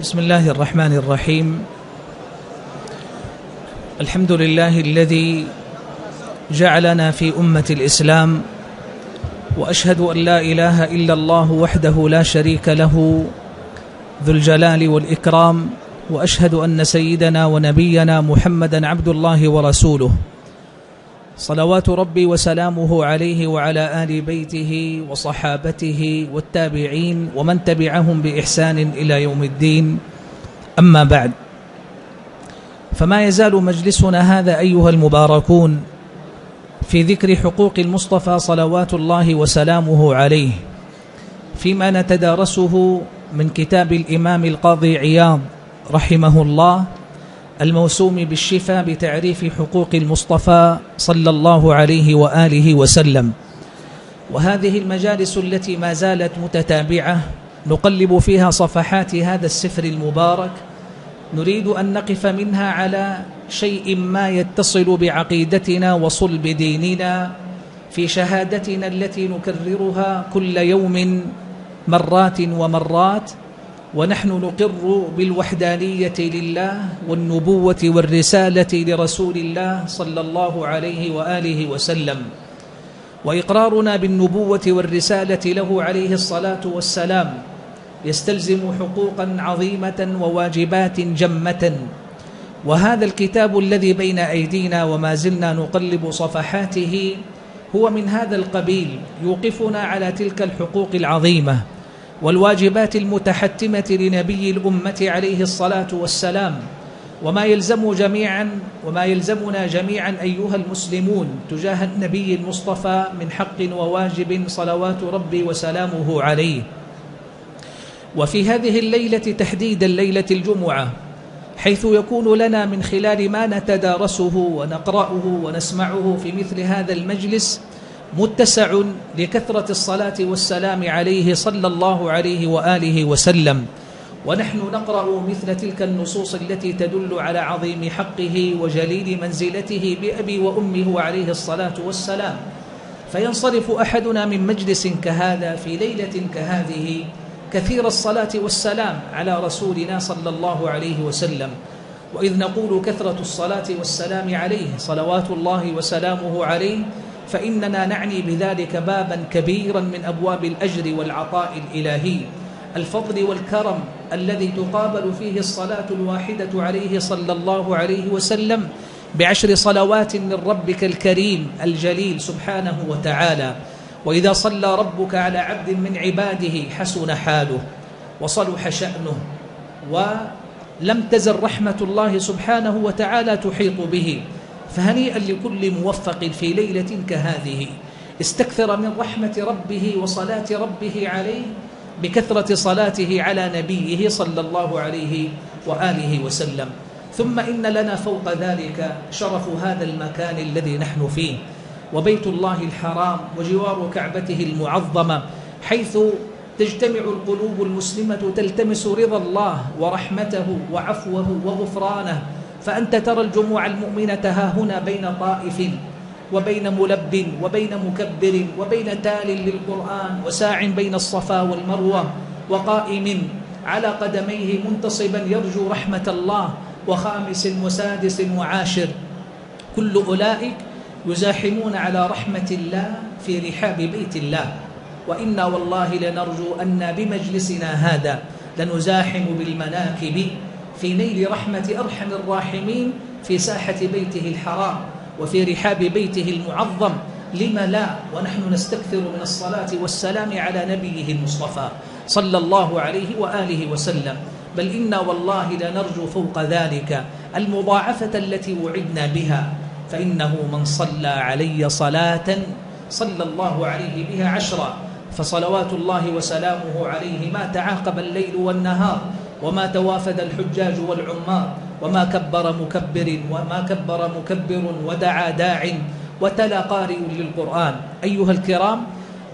بسم الله الرحمن الرحيم الحمد لله الذي جعلنا في أمة الإسلام وأشهد أن لا إله إلا الله وحده لا شريك له ذو الجلال والإكرام وأشهد أن سيدنا ونبينا محمدا عبد الله ورسوله صلوات ربي وسلامه عليه وعلى آل بيته وصحابته والتابعين ومن تبعهم بإحسان إلى يوم الدين. أما بعد فما يزال مجلسنا هذا أيها المباركون في ذكر حقوق المصطفى صلوات الله وسلامه عليه فيما نتدارسه من كتاب الإمام القاضي عياض رحمه الله الموسوم بالشفاء بتعريف حقوق المصطفى صلى الله عليه وآله وسلم. وهذه المجالس التي ما زالت متتابعة نقلب فيها صفحات هذا السفر المبارك. نريد أن نقف منها على شيء ما يتصل بعقيدتنا وصلب ديننا في شهادتنا التي نكررها كل يوم مرات ومرات. ونحن نقر بالوحدانية لله والنبوة والرسالة لرسول الله صلى الله عليه وآله وسلم. وإقرارنا بالنبوة والرسالة له عليه الصلاة والسلام. يستلزم حقوقا عظيمة وواجبات جمة. وهذا الكتاب الذي بين أيدينا وما زلنا نقلب صفحاته هو من هذا القبيل يوقفنا على تلك الحقوق العظيمة. والواجبات المتحتمة لنبي الأمة عليه الصلاة والسلام وما يلزم جميعا وما يلزمنا جميعا أيها المسلمون تجاه النبي المصطفى من حق وواجب صلوات ربي وسلامه عليه. وفي هذه الليلة تحديدا ليلة الجمعة حيث يكون لنا من خلال ما نتدارسه ونقرأه ونسمعه في مثل هذا المجلس متسع لكثرة الصلاة والسلام عليه صلى الله عليه وآله وسلم. ونحن نقرأ مثل تلك النصوص التي تدل على عظيم حقه وجليل منزلته بأبي وأمه عليه الصلاة والسلام. فينصرف أحدنا من مجلس كهذا في ليلة كهذه كثير الصلاة والسلام على رسولنا صلى الله عليه وسلم. وإذ نقول كثرة الصلاة والسلام عليه صلوات الله وسلامه عليه فإننا نعني بذلك بابا كبيرا من أبواب الأجر والعطاء الإلهي. الفضل والكرم الذي تقابل فيه الصلاة الواحدة عليه صلى الله عليه وسلم بعشر صلوات من ربك الكريم الجليل سبحانه وتعالى. وإذا صلى ربك على عبد من عباده حسن حاله وصلح شأنه ولم تزل رحمة الله سبحانه وتعالى تحيط به. فهنيئا لكل موفق في ليلة كهذه؟ استكثر من رحمة ربه وصلاة ربه عليه بكثرة صلاته على نبيه صلى الله عليه وآله وسلم. ثم إن لنا فوق ذلك شرف هذا المكان الذي نحن فيه وبيت الله الحرام وجوار كعبته المعظمة حيث تجتمع القلوب المسلمة تلتمس رضا الله ورحمته وعفوه وغفرانه فأنت ترى الجموع المؤمنة ها هنا بين طائف وبين ملب وبين مكبر وبين تال للقرآن وساع بين الصفا والمروة وقائم على قدميه منتصبا يرجو رحمة الله وخامس وسادس وعاشر. كل أولئك يزاحمون على رحمة الله في رحاب بيت الله. وإنا والله لنرجو أن بمجلسنا هذا لنزاحم بالمناكب في نيل رحمة أرحم الراحمين في ساحة بيته الحرام وفي رحاب بيته المعظم. لم لا؟ ونحن نستكثر من الصلاة والسلام على نبيه المصطفى صلى الله عليه وآله وسلم. بل إنا والله لنرجو فوق ذلك المضاعفة التي وعدنا بها. فإنه من صلى علي صلاة صلى الله عليه بها عشرا فصلوات الله وسلامه عليه ما تعاقب الليل والنهار وما توافد الحجاج والعمار وما كبر مكبر وما كبر مكبر ودعا داع وتلا قارئ للقرآن. أيها الكرام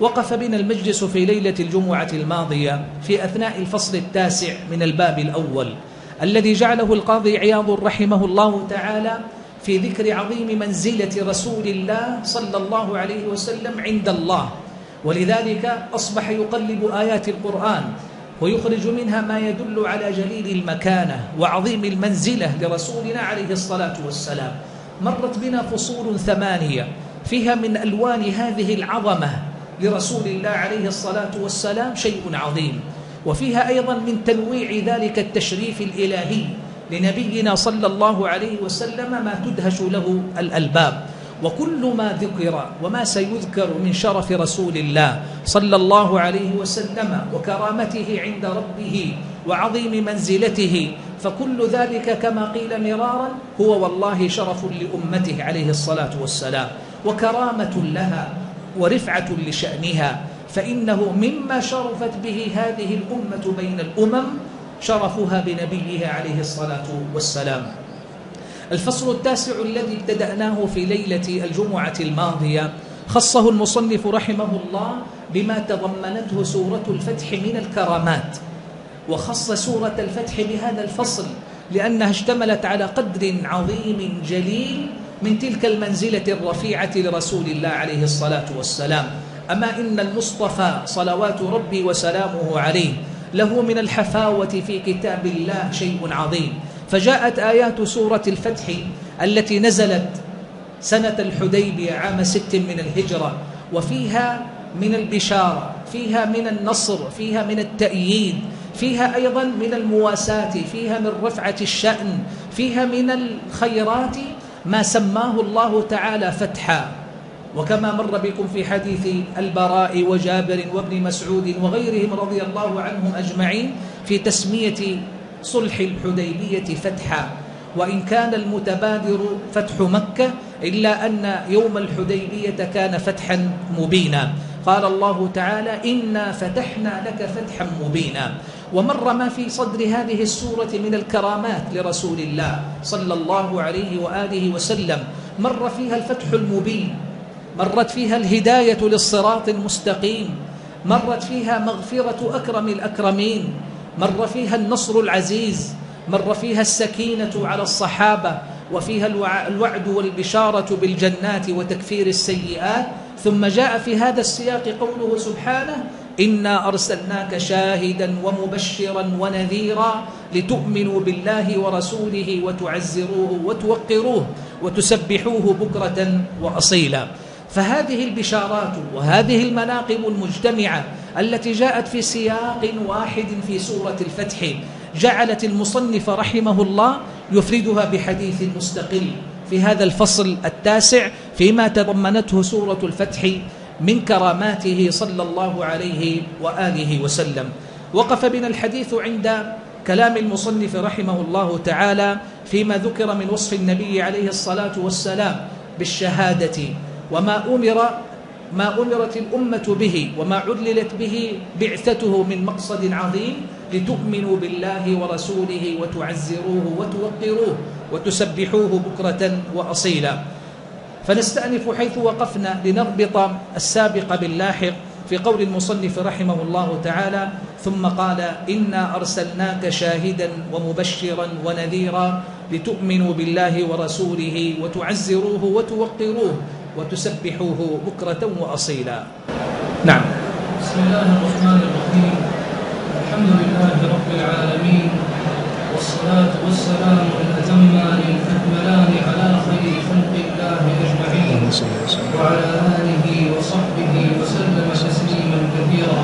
وقف بنا المجلس في ليلة الجمعة الماضية في أثناء الفصل التاسع من الباب الأول الذي جعله القاضي عياض رحمه الله تعالى في ذكر عظيم منزلة رسول الله صلى الله عليه وسلم عند الله. ولذلك أصبح يقلب آيات القرآن ويخرج منها ما يدل على جليل المكانة وعظيم المنزلة لرسولنا عليه الصلاة والسلام. مرت بنا فصول ثمانية فيها من ألوان هذه العظمة لرسول الله عليه الصلاة والسلام شيء عظيم. وفيها أيضا من تنويع ذلك التشريف الإلهي لنبينا صلى الله عليه وسلم ما تدهش له الألباب. وكل ما ذكر وما سيذكر من شرف رسول الله صلى الله عليه وسلم وكرامته عند ربه وعظيم منزلته فكل ذلك كما قيل مرارا هو والله شرف لأمته عليه الصلاة والسلام وكرامة لها ورفعة لشأنها فإنه مما شرفت به هذه الأمة بين الأمم شرفها بنبيها عليه الصلاة والسلام. الفصل التاسع الذي ابتدأناه في ليلة الجمعة الماضية. خصه المصنف رحمه الله بما تضمنته سورة الفتح من الكرامات. وخص سورة الفتح بهذا الفصل لأنها اشتملت على قدر عظيم جليل من تلك المنزلة الرفيعة لرسول الله عليه الصلاة والسلام. أما إن المصطفى صلوات ربي وسلامه عليه له من الحفاوة في كتاب الله شيء عظيم. فجاءت آيات سورة الفتح التي نزلت سنة الحديبية عام ست من الهجرة وفيها من البشارة فيها من النصر فيها من التأييد فيها أيضا من المواساة فيها من رفعة الشأن فيها من الخيرات ما سماه الله تعالى فتحا. وكما مر بكم في حديث البراء وجابر وابن مسعود وغيرهم رضي الله عنهم أجمعين في تسمية صلح الحديبية فتحا وإن كان المتبادر فتح مكة إلا أن يوم الحديبية كان فتحا مبينا. قال الله تعالى إنا فتحنا لك فتحا مبينا. ومر ما في صدر هذه السورة من الكرامات لرسول الله صلى الله عليه وآله وسلم. مر فيها الفتح المبين مرت فيها الهداية للصراط المستقيم مرت فيها مغفرة أكرم الأكرمين مر فيها النصر العزيز مر فيها السكينة على الصحابة وفيها الوعد والبشارة بالجنات وتكفير السيئات. ثم جاء في هذا السياق قوله سبحانه إنا أرسلناك شاهدا ومبشرا ونذيرا لتؤمنوا بالله ورسوله وتعزروه وتوقروه وتسبحوه بكرة وأصيلا. فهذه البشارات وهذه المناقب المجتمعة التي جاءت في سياق واحد في سورة الفتح. جعلت المصنف رحمه الله يفردها بحديث مستقل. في هذا الفصل التاسع فيما تضمنته سورة الفتح من كراماته صلى الله عليه وآله وسلم. وقف بنا الحديث عند كلام المصنف رحمه الله تعالى فيما ذكر من وصف النبي عليه الصلاة والسلام بالشهادة. وما أمر ما أمرت الأمة به وما عللت به بعثته من مقصد عظيم لتؤمنوا بالله ورسوله وتعزروه وتوقروه وتسبحوه بكرة وأصيلا. فنستأنف حيث وقفنا لنربط السابق باللاحق في قول المصنف رحمه الله تعالى ثم قال إنا أرسلناك شاهدا ومبشرا ونذيرا لتؤمنوا بالله ورسوله وتعزروه وتوقروه وتسبحوه بكرة وأصيلا. نعم. بسم الله الرحمن الرحيم. الحمد لله رب العالمين. والصلاة والسلام الأتمان الأكملان على خير خلق الله أجمعين. وعلى آله وصحبه وسلم تسليما كثيرا.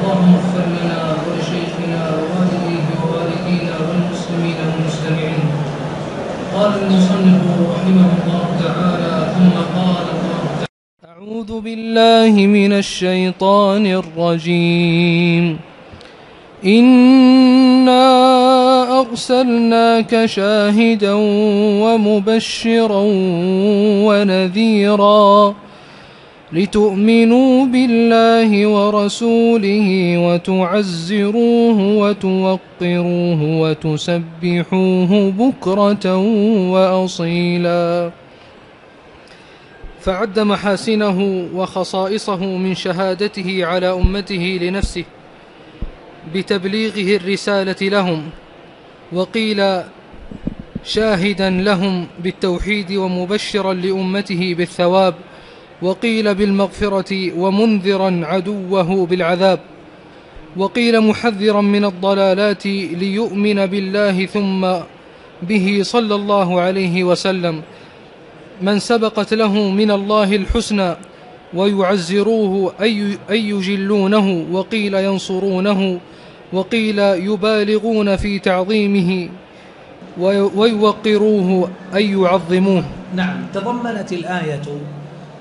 اللهم اغفر لنا ولشيخنا ووالديه ووالدينا والمسلمين والمستمعين قال المصنف رحمه الله ثم قال أعوذ بالله من الشيطان الرجيم. إنا أرسلناك شاهدا ومبشرا ونذيرا لتؤمنوا بالله ورسوله وتعزروه وتوقروه وتسبحوه بكرة وأصيلا. فعد محاسنه وخصائصه من شهادته على أمته لنفسه بتبليغه الرسالة لهم وقيل شاهدا لهم بالتوحيد ومبشرا لأمته بالثواب وقيل بالمغفرة ومنذرا عدوه بالعذاب وقيل محذرا من الضلالات ليؤمن بالله ثم به صلى الله عليه وسلم. من سبقت له من الله الحسنى ويعزروه أي, أي يجلونه وقيل ينصرونه وقيل يبالغون في تعظيمه ويوقروه أي يعظموه. نعم تضمنت الآية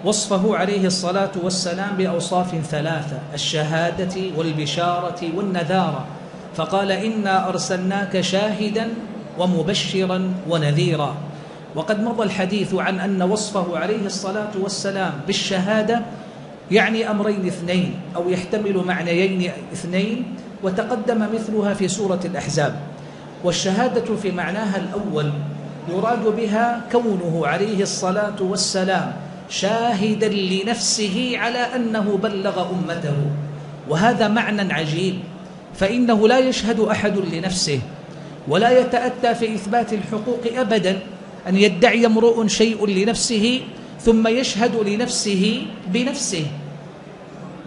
وصفه عليه الصلاة والسلام بأوصاف ثلاثة الشهادة والبشارة والنذارة. فقال إنا أرسلناك شاهدا ومبشرا ونذيرا. وقد مضى الحديث عن أن وصفه عليه الصلاة والسلام بالشهادة يعني أمرين اثنين أو يحتمل معنيين اثنين وتقدم مثلها في سورة الأحزاب. والشهادة في معناها الأول يراد بها كونه عليه الصلاة والسلام شاهدا لنفسه على أنه بلغ أمته. وهذا معنى عجيب فإنه لا يشهد أحد لنفسه ولا يتأتى في إثبات الحقوق أبدا. أن يدعي امرؤ شيء لنفسه ثم يشهد لنفسه بنفسه.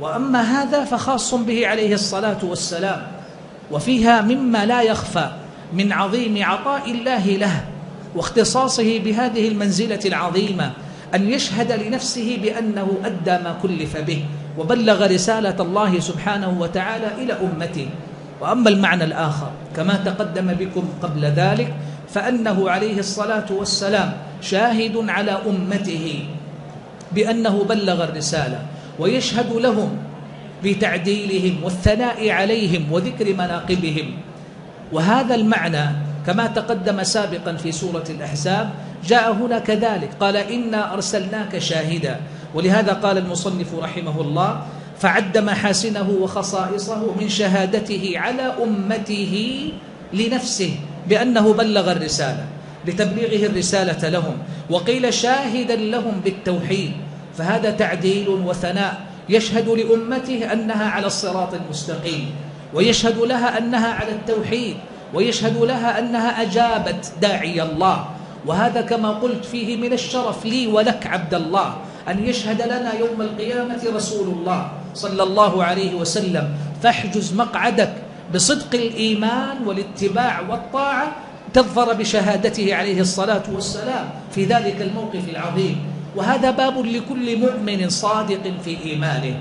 وأما هذا فخاص به عليه الصلاة والسلام. وفيها مما لا يخفى من عظيم عطاء الله له واختصاصه بهذه المنزلة العظيمة أن يشهد لنفسه بأنه أدى ما كلف به وبلغ رسالة الله سبحانه وتعالى إلى أمته. وأما المعنى الآخر كما تقدم بكم قبل ذلك فأنه عليه الصلاة والسلام شاهد على أمته بأنه بلغ الرسالة ويشهد لهم بتعديلهم والثناء عليهم وذكر مناقبهم. وهذا المعنى كما تقدم سابقا في سورة الأحزاب جاء هنا كذلك قال إنا أرسلناك شاهدا. ولهذا قال المصنف رحمه الله فعد محاسنه وخصائصه من شهادته على أمته لنفسه. بأنه بلغ الرسالة لتبليغه الرسالة لهم وقيل شاهدا لهم بالتوحيد فهذا تعديل وثناء يشهد لأمته أنها على الصراط المستقيم ويشهد لها أنها على التوحيد ويشهد لها أنها أجابت داعي الله وهذا كما قلت فيه من الشرف لي ولك عبد الله أن يشهد لنا يوم القيامة رسول الله صلى الله عليه وسلم فاحجز مقعدك بصدق الإيمان والاتباع والطاعة تظفر بشهادته عليه الصلاة والسلام في ذلك الموقف العظيم. وهذا باب لكل مؤمن صادق في إيمانه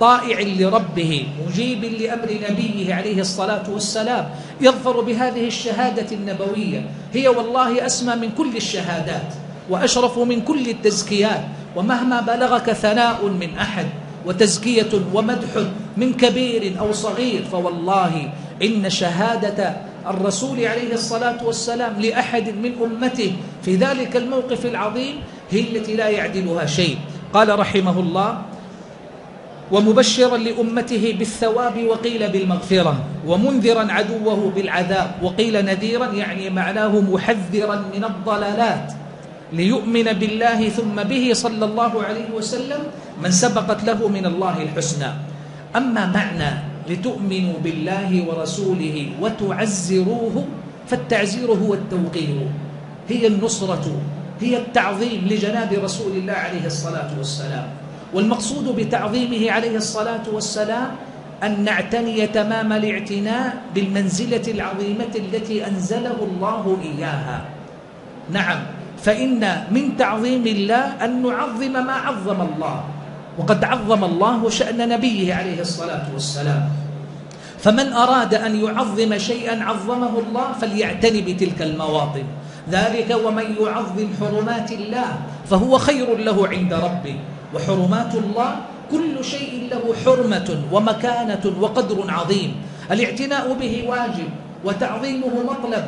طائع لربه مجيب لأمر نبيه عليه الصلاة والسلام يظفر بهذه الشهادة النبوية. هي والله أسمى من كل الشهادات وأشرف من كل التزكيات ومهما بلغك ثناء من أحد وتزكية ومدح من كبير أو صغير فوالله إن شهادة الرسول عليه الصلاة والسلام لأحد من أمته في ذلك الموقف العظيم هي التي لا يعدلها شيء. قال رحمه الله ومبشرا لأمته بالثواب وقيل بالمغفرة ومنذرا عدوه بالعذاب وقيل نذيرا يعني معناه محذرا من الضلالات ليؤمن بالله ثم به صلى الله عليه وسلم من سبقت له من الله الحسنى. أما معنى لتؤمنوا بالله ورسوله وتعزروه فالتعزير هو التوقير. هي النصرة هي التعظيم لجناب رسول الله عليه الصلاة والسلام. والمقصود بتعظيمه عليه الصلاة والسلام أن نعتني تمام الاعتناء بالمنزلة العظيمة التي أنزله الله إياها. نعم فإن من تعظيم الله أن نعظم ما عظم الله. وقد عظم الله شأن نبيه عليه الصلاة والسلام. فمن أراد أن يعظم شيئا عظمه الله فليعتني بتلك المواطن. ذلك ومن يعظم حرمات الله فهو خير له عند ربه. وحرمات الله كل شيء له حرمة ومكانة وقدر عظيم. الاعتناء به واجب وتعظيمه مطلب.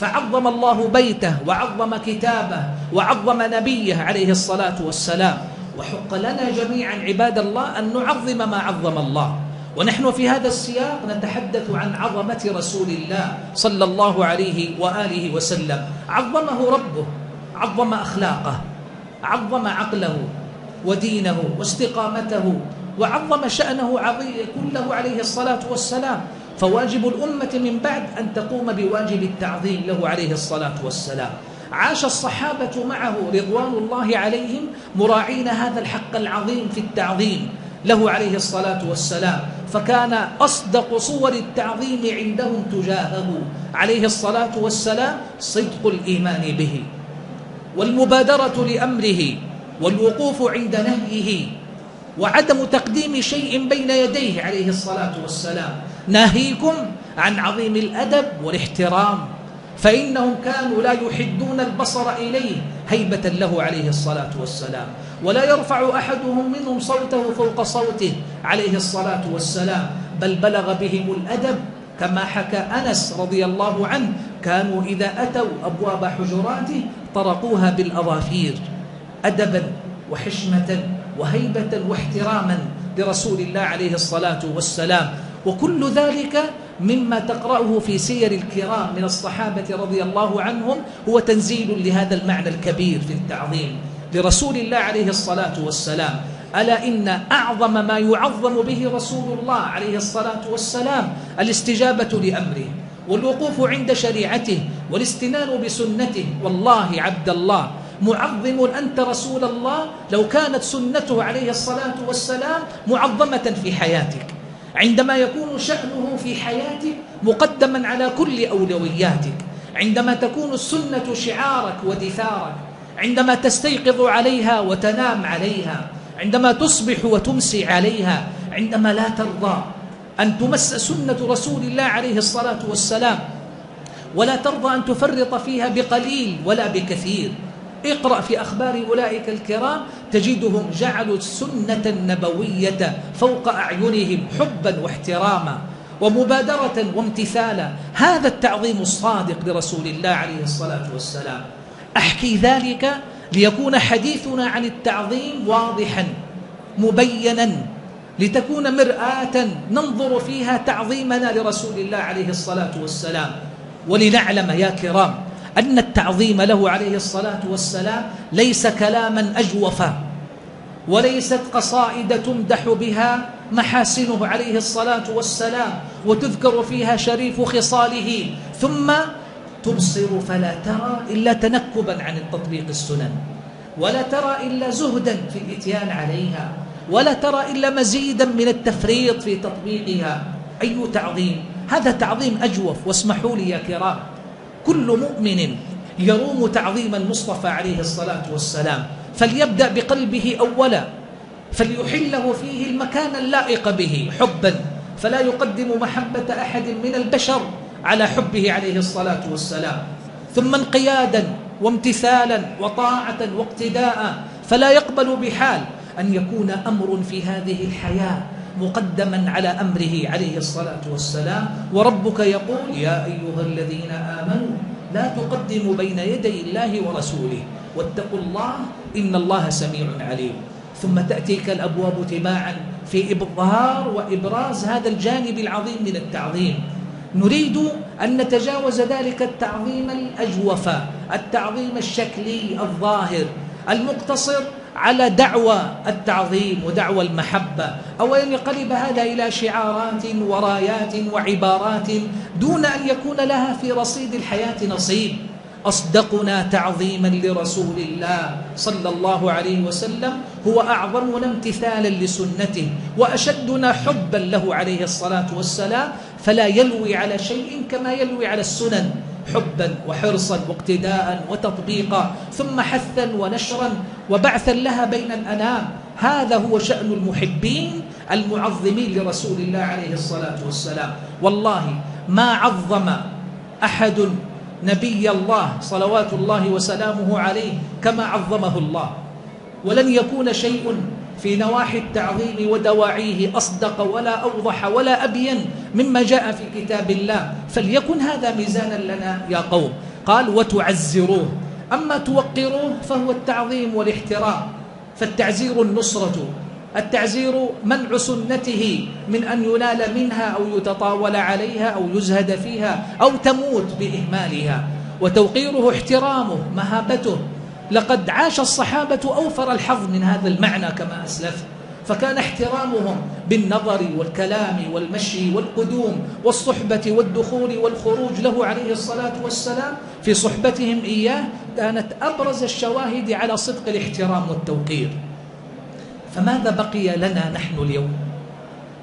فعظم الله بيته وعظم كتابه وعظم نبيه عليه الصلاة والسلام. وحق لنا جميعا عباد الله أن نعظم ما عظم الله. ونحن في هذا السياق نتحدث عن عظمة رسول الله صلى الله عليه وآله وسلم. عظمه ربه عظم أخلاقه عظم عقله ودينه واستقامته وعظم شأنه كله عليه الصلاة والسلام. فواجب الأمة من بعد أن تقوم بواجب التعظيم له عليه الصلاة والسلام. عاش الصحابة معه رضوان الله عليهم مراعين هذا الحق العظيم في التعظيم له عليه الصلاة والسلام. فكان أصدق صور التعظيم عندهم تجاهه. عليه الصلاة والسلام صدق الإيمان به. والمبادرة لأمره والوقوف عند نهيه وعدم تقديم شيء بين يديه عليه الصلاة والسلام. ناهيكم عن عظيم الأدب والاحترام. فإنهم كانوا لا يحدون البصر إليه هيبة له عليه الصلاة والسلام. ولا يرفع أحدهم منهم صوته فوق صوته عليه الصلاة والسلام. بل بلغ بهم الأدب كما حكى أنس رضي الله عنه. كانوا إذا أتوا أبواب حجراته طرقوها بالأظافير. أدبا وحشمة وهيبة واحتراما لرسول الله عليه الصلاة والسلام. وكل ذلك مما تقرأه في سير الكرام من الصحابة رضي الله عنهم هو تنزيل لهذا المعنى الكبير في التعظيم لرسول الله عليه الصلاة والسلام. ألا إن أعظم ما يعظم به رسول الله عليه الصلاة والسلام الاستجابة لأمره والوقوف عند شريعته والاستنان بسنته. والله عبد الله معظم أنت رسول الله لو كانت سنته عليه الصلاة والسلام معظمة في حياتك. عندما يكون شأنه في حياتك مقدما على كل أولوياتك عندما تكون السنة شعارك ودثارك عندما تستيقظ عليها وتنام عليها عندما تصبح وتمسي عليها عندما لا ترضى أن تمس سنة رسول الله عليه الصلاة والسلام ولا ترضى أن تفرط فيها بقليل ولا بكثير. اقرأ في أخبار أولئك الكرام تجدهم جعلوا السنة النبوية فوق أعينهم حبا واحتراما ومبادرة وامتثالا. هذا التعظيم الصادق لرسول الله عليه الصلاة والسلام. أحكي ذلك ليكون حديثنا عن التعظيم واضحا مبينا لتكون مرآة ننظر فيها تعظيمنا لرسول الله عليه الصلاة والسلام. ولنعلم يا كرام أن التعظيم له عليه الصلاة والسلام ليس كلاما أجوفا. وليست قصائد تمدح بها محاسنه عليه الصلاة والسلام وتذكر فيها شريف خصاله. ثم تبصر فلا ترى إلا تنكبا عن التطبيق السنن ولا ترى إلا زهدا في الإتيان عليها ولا ترى إلا مزيدا من التفريط في تطبيقها. أي تعظيم؟ هذا تعظيم أجوف واسمحوا لي يا كرام. كل مؤمن يروم تعظيم المصطفى عليه الصلاة والسلام. فليبدأ بقلبه أولا فليحله فيه المكان اللائق به حبا فلا يقدم محبة أحد من البشر على حبه عليه الصلاة والسلام. ثم انقيادا وامتثالا وطاعة واقتداء فلا يقبل بحال أن يكون أمر في هذه الحياة مقدما على أمره عليه الصلاة والسلام. وربك يقول يا أيها الذين آمنوا لا تقدموا بين يدي الله ورسوله. واتقوا الله إن الله سميع عليم. ثم تأتيك الأبواب تباعا في إظهار وإبراز هذا الجانب العظيم من التعظيم. نريد أن نتجاوز ذلك التعظيم الأجوف التعظيم الشكلي الظاهر المقتصر على دعوى التعظيم ودعوى المحبة. أو أن يقلب هذا إلى شعارات ورايات وعبارات دون أن يكون لها في رصيد الحياة نصيب. أصدقنا تعظيما لرسول الله صلى الله عليه وسلم هو أعظمنا امتثالا لسنته وأشدنا حبا له عليه الصلاة والسلام. فلا يلوي على شيء كما يلوي على السنن. حبا وحرصا واقتداء وتطبيقا ثم حثا ونشرا وبعثا لها بين الأنام. هذا هو شأن المحبين المعظمين لرسول الله عليه الصلاة والسلام. والله ما عظم أحد نبي الله صلوات الله وسلامه عليه كما عظمه الله. ولن يكون شيء في نواحي التعظيم ودواعيه أصدق ولا أوضح ولا أبين مما جاء في كتاب الله. فليكن هذا ميزانا لنا يا قوم. قال وتعزروه. أما توقروه فهو التعظيم والاحترام. فالتعزير النصرة. التعزير منع سنته من أن ينال منها أو يتطاول عليها أو يزهد فيها أو تموت بإهمالها. وتوقيره احترامه مهابته. لقد عاش الصحابة أوفر الحظ من هذا المعنى كما أسلفت فكان احترامهم بالنظر والكلام والمشي والقدوم والصحبة والدخول والخروج له عليه الصلاة والسلام في صحبتهم إياه كانت أبرز الشواهد على صدق الاحترام والتوقير. فماذا بقي لنا نحن اليوم؟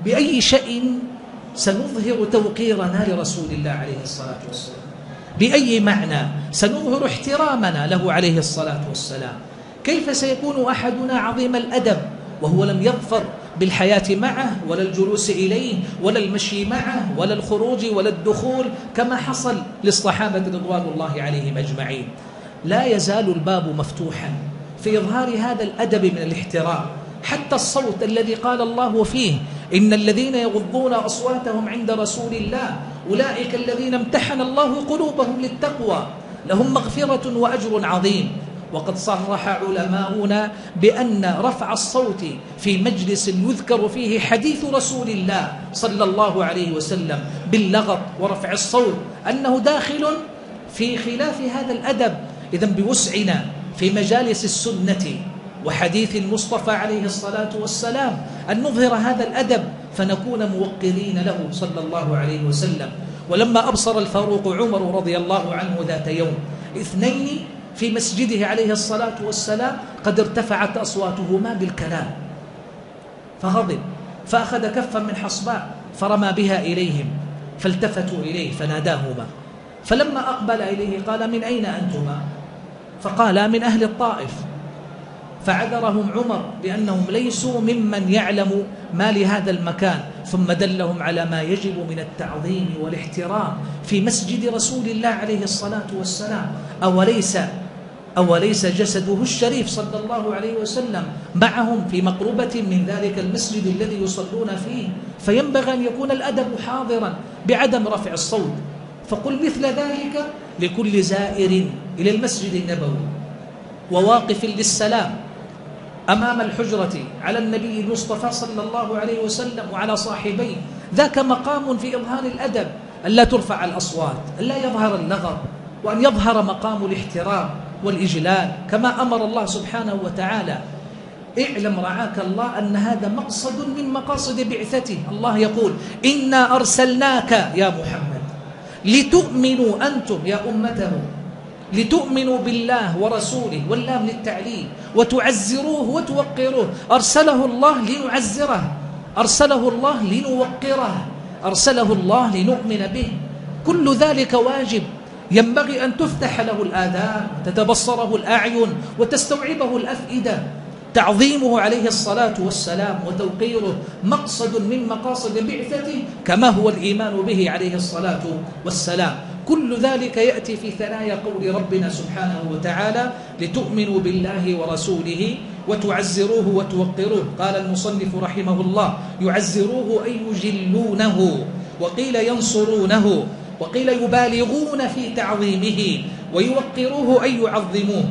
بأي شيء سنظهر توقيرنا لرسول الله عليه الصلاة والسلام؟ بأي معنى؟ سنظهر احترامنا له عليه الصلاة والسلام. كيف سيكون أحدنا عظيم الأدب وهو لم يظفر بالحياة معه ولا الجلوس إليه ولا المشي معه ولا الخروج ولا الدخول كما حصل للصحابة رضوان الله عليهم أجمعين؟ لا يزال الباب مفتوحا في إظهار هذا الأدب من الاحترام. حتى الصوت الذي قال الله فيه إن الذين يغضون أصواتهم عند رسول الله أولئك الذين امتحن الله قلوبهم للتقوى لهم مغفرة وأجر عظيم. وقد صرح علماؤنا بأن رفع الصوت في مجلس يذكر فيه حديث رسول الله صلى الله عليه وسلم باللغط ورفع الصوت أنه داخل في خلاف هذا الأدب إذا بوسعنا في مجالس السنة. وحديث المصطفى عليه الصلاة والسلام أن نظهر هذا الأدب فنكون موقرين له صلى الله عليه وسلم. ولما أبصر الفاروق عمر رضي الله عنه ذات يوم اثنين في مسجده عليه الصلاة والسلام قد ارتفعت أصواتهما بالكلام. فغضب فأخذ كفا من حصباء فرمى بها إليهم فالتفتوا إليه فناداهما. فلما أقبل إليه قال من أين أنتما؟ فقالا من أهل الطائف. فعذرهم عمر بأنهم ليسوا ممن يعلم ما لهذا المكان ثم دلهم على ما يجب من التعظيم والاحترام في مسجد رسول الله عليه الصلاة والسلام. أوليس أوليس جسده الشريف صلى الله عليه وسلم معهم في مقربة من ذلك المسجد الذي يصلون فيه؟ فينبغي أن يكون الأدب حاضرا بعدم رفع الصوت. فقل مثل ذلك لكل زائر إلى المسجد النبوي. وواقف للسلام. أمام الحجرة على النبي المصطفى صلى الله عليه وسلم وعلى صاحبيه. ذاك مقام في إظهار الأدب ألا ترفع الأصوات ألا يظهر اللغط وأن يظهر مقام الاحترام والإجلال كما أمر الله سبحانه وتعالى. اعلم رعاك الله أن هذا مقصد من مقاصد بعثته. الله يقول إنا أرسلناك يا محمد لتؤمنوا أنتم يا أمته لتؤمنوا بالله ورسوله واللام للتعليل وتعزروه وتوقروه. أرسله الله لنعزره أرسله الله لنوقره. أرسله الله لنؤمن به. كل ذلك واجب. ينبغي أن تفتح له الآذان تتبصره الأعين وتستوعبه الأفئدة. تعظيمه عليه الصلاة والسلام وتوقيره مقصد من مقاصد بعثته كما هو الإيمان به عليه الصلاة والسلام. كل ذلك يأتي في ثنايا قول ربنا سبحانه وتعالى لتؤمنوا بالله ورسوله وتعزروه وتوقروه. قال المصنف رحمه الله يعزروه أي يجلونه وقيل ينصرونه وقيل يبالغون في تعظيمه ويوقروه أي يعظموه.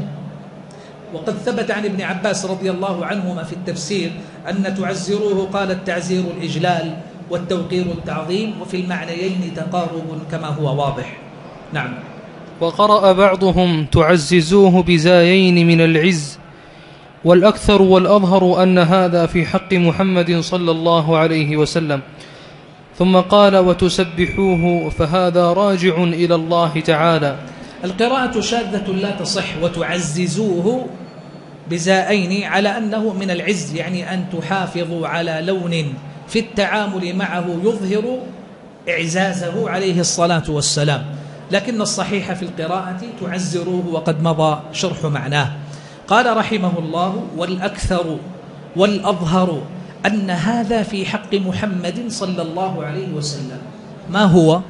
وقد ثبت عن ابن عباس رضي الله عنهما في التفسير أن تعزروه قال التعزير الإجلال. والتوقير التعظيم وفي المعنيين تقارب كما هو واضح. نعم. وقرأ بعضهم تعززوه بزايين من العز والأكثر والأظهر أن هذا في حق محمد صلى الله عليه وسلم. ثم قال وتسبحوه فهذا راجع إلى الله تعالى. القراءة شاذة لا تصح وتعززوه بزائين على أنه من العز يعني أن تحافظوا على لون في التعامل معه يظهر إعزازه عليه الصلاة والسلام. لكن الصحيح في القراءة تعزروه وقد مضى شرح معناه. قال رحمه الله والأكثر والأظهر أن هذا في حق محمد صلى الله عليه وسلم. ما هو؟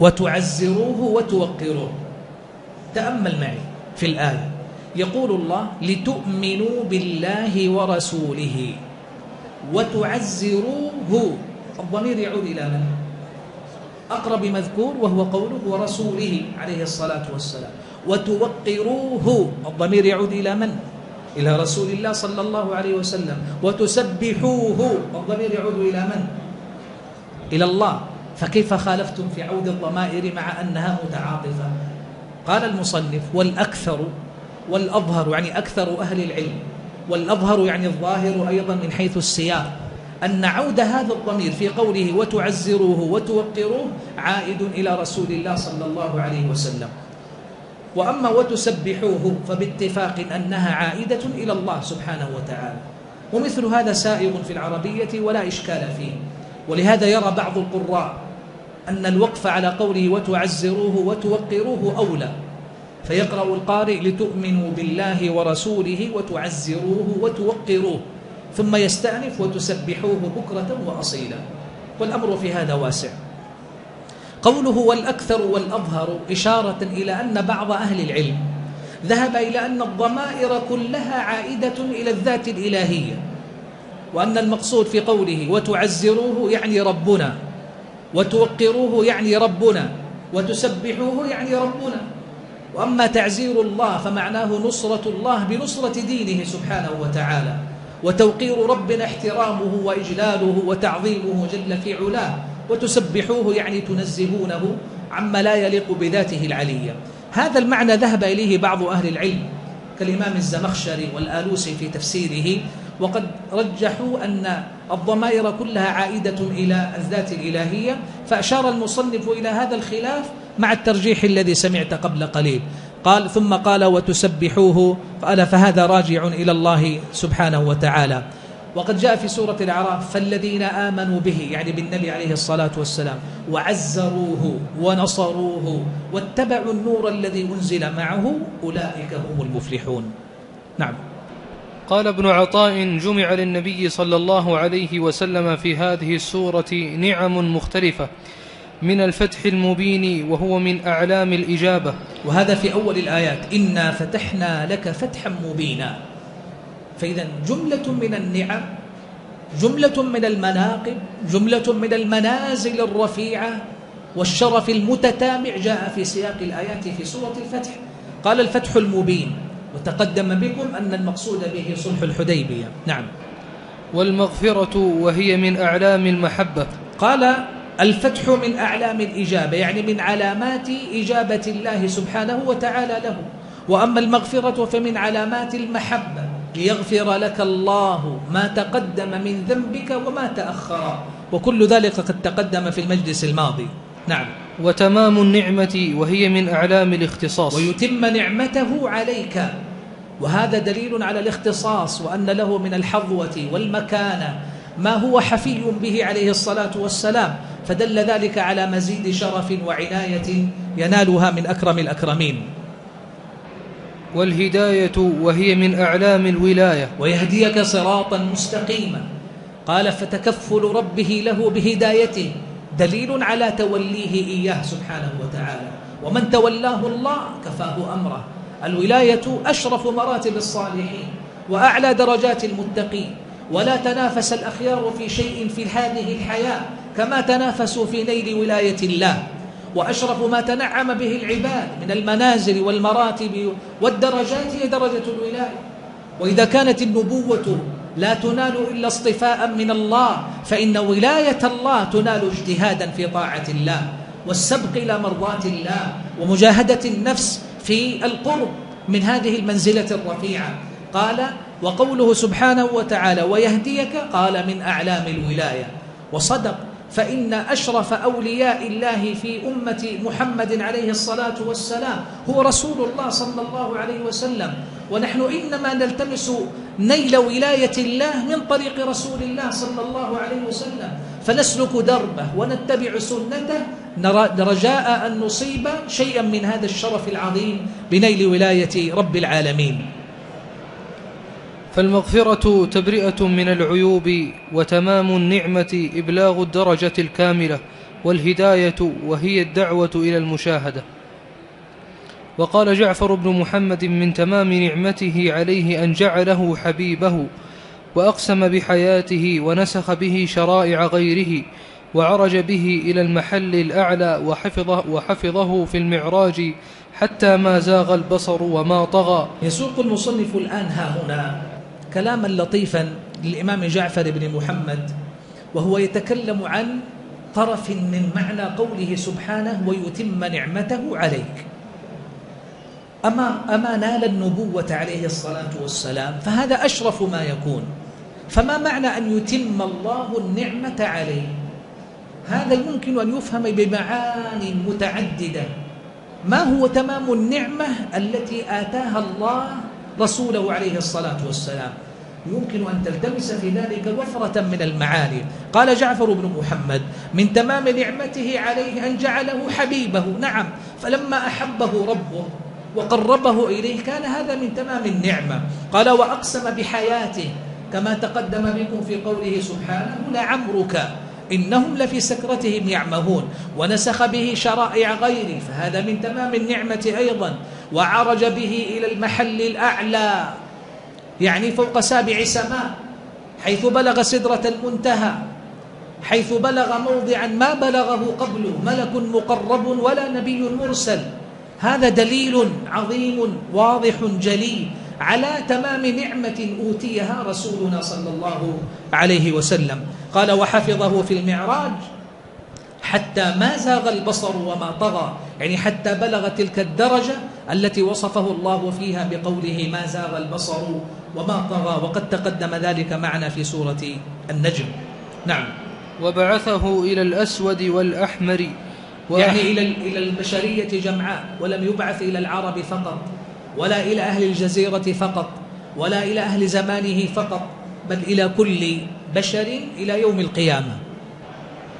وتعزروه وتوقروه. تأمل معي في الآية. يقول الله لتؤمنوا بالله ورسوله وتعزروه. الضمير يعود إلى من؟ أقرب مذكور وهو قوله ورسوله عليه الصلاة والسلام. وتوقروه. الضمير يعود إلى من؟ إلى رسول الله صلى الله عليه وسلم. وتسبحوه. الضمير يعود إلى من؟ إلى الله. فكيف خالفتم في عود الضمائر مع أنها متعاطفة؟ قال المصنف والأكثر والأظهر يعني أكثر أهل العلم والأظهر يعني الظاهر أيضا من حيث السياق. أن عود هذا الضمير في قوله وتعزروه وتوقروه عائد إلى رسول الله صلى الله عليه وسلم. وأما وتسبحوه فباتفاق أنها عائدة إلى الله سبحانه وتعالى. ومثل هذا سائغ في العربية ولا إشكال فيه. ولهذا يرى بعض القراء أن الوقف على قوله وتعزروه وتوقروه أولى. فيقرأ القارئ لتؤمنوا بالله ورسوله وتعزروه وتوقروه ثم يستأنف وتسبحوه بكرة وأصيلا. والأمر في هذا واسع. قوله والأكثر والأظهر إشارة إلى أن بعض أهل العلم ذهب إلى أن الضمائر كلها عائدة إلى الذات الإلهية وأن المقصود في قوله وتعزروه يعني ربنا وتوقروه يعني ربنا وتسبحوه يعني ربنا. وأما تعزير الله فمعناه نصرة الله بنصرة دينه سبحانه وتعالى وتوقير ربنا احترامه وإجلاله وتعظيمه جل في علاه وتسبحوه يعني تنزهونه عما لا يليق بذاته العلية. هذا المعنى ذهب إليه بعض أهل العلم كالإمام الزمخشري والآلوسي في تفسيره وقد رجحوا أن الضمائر كلها عائدة إلى الذات الإلهية فأشار المصنف إلى هذا الخلاف مع الترجيح الذي سمعت قبل قليل. قال ثم قال وتسبحوه. قال فهذا راجع إلى الله سبحانه وتعالى. وقد جاء في سورة الأعراف فالذين آمنوا به يعني بالنبي عليه الصلاة والسلام وعزروه ونصروه واتبعوا النور الذي أنزل معه أولئك هم المفلحون. نعم. قال ابن عطاء جمع للنبي صلى الله عليه وسلم في هذه السورة نعم مختلفة. من الفتح المبين وهو من أعلام الإجابة. وهذا في أول الآيات. إنا فتحنا لك فتحا مبينا. فإذا جملة من النعم جملة من المناقب جملة من المنازل الرفيعة والشرف المتتامع جاء في سياق الآيات في سورة الفتح. قال الفتح المبين وتقدم بكم أن المقصود به صلح الحديبية. نعم. والمغفرة وهي من أعلام المحبة. قال الفتح من أعلام الإجابة يعني من علامات إجابة الله سبحانه وتعالى له. وأما المغفرة فمن علامات المحبة. ليغفر لك الله ما تقدم من ذنبك وما تأخر. وكل ذلك قد تقدم في المجلس الماضي. نعم. وتمام النعمة وهي من أعلام الاختصاص. ويتم نعمته عليك. وهذا دليل على الاختصاص وأن له من الحظوة والمكانة. ما هو حفي به عليه الصلاة والسلام فدل ذلك على مزيد شرف وعناية ينالها من أكرم الأكرمين. والهداية وهي من أعلام الولاية. ويهديك صراطا مستقيما. قال فتكفل ربه له بهدايته دليل على توليه إياه سبحانه وتعالى. ومن تولاه الله كفاه أمره. الولاية أشرف مراتب الصالحين وأعلى درجات المتقين. ولا تنافس الأخيار في شيء في هذه الحياة كما تنافسوا في نيل ولاية الله. وأشرف ما تنعم به العباد من المنازل والمراتب والدرجات هي درجة الولاية. وإذا كانت النبوة لا تنال إلا اصطفاء من الله فإن ولاية الله تنال اجتهادا في طاعة الله والسبق إلى مرضاة الله ومجاهدة النفس في القرب من هذه المنزلة الرفيعة. قال وقوله سبحانه وتعالى ويهديك قال من أعلام الولاية. وصدق فإن أشرف أولياء الله في أمة محمد عليه الصلاة والسلام هو رسول الله صلى الله عليه وسلم. ونحن إنما نلتمس نيل ولاية الله من طريق رسول الله صلى الله عليه وسلم. فنسلك دربه ونتبع سنته رجاء أن نصيب شيئا من هذا الشرف العظيم بنيل ولاية رب العالمين. فالمغفرة تبرئة من العيوب وتمام النعمة إبلاغ الدرجة الكاملة والهداية وهي الدعوة إلى المشاهدة. وقال جعفر بن محمد من تمام نعمته عليه أن جعله حبيبه وأقسم بحياته ونسخ به شرائع غيره وعرج به إلى المحل الأعلى وحفظه, وحفظه في المعراج حتى ما زاغ البصر وما طغى. يسوق المصنف الآن ها هنا. كلاما لطيفا للإمام جعفر بن محمد وهو يتكلم عن طرف من معنى قوله سبحانه ويتم نعمته عليك. أما, أما نال النبوة عليه الصلاة والسلام فهذا أشرف ما يكون. فما معنى أن يتم الله النعمة عليه؟ هذا يمكن أن يفهم بمعاني متعددة. ما هو تمام النعمة التي آتاها الله رسوله عليه الصلاة والسلام. يمكن أن تلتمس في ذلك وفرة من المعاني. قال جعفر بن محمد من تمام نعمته عليه أن جعله حبيبه. نعم فلما أحبه ربه وقربه إليه كان هذا من تمام النعمة. قال وأقسم بحياته كما تقدم بكم في قوله سبحانه لعمرك إنهم لفي سكرتهم يعمهون ونسخ به شرائع غيره فهذا من تمام النعمة أيضا. وعرج به إلى المحل الأعلى يعني فوق سابع سماء حيث بلغ سدرة المنتهى حيث بلغ موضعا ما بلغه قبله ملك مقرب ولا نبي مرسل. هذا دليل عظيم واضح جلي على تمام نعمة أوتيها رسولنا صلى الله عليه وسلم. قال وحفظه في المعراج حتى ما زاغ البصر وما طغى يعني حتى بلغ تلك الدرجة التي وصفه الله فيها بقوله ما زاغ البصر وما طغى وقد تقدم ذلك معنا في سورة النجم. نعم. وبعثه إلى الأسود والأحمر يعني إلى إلى البشرية جمعاء ولم يبعث إلى العرب فقط ولا إلى أهل الجزيرة فقط ولا إلى أهل زمانه فقط بل إلى كل بشر إلى يوم القيامة.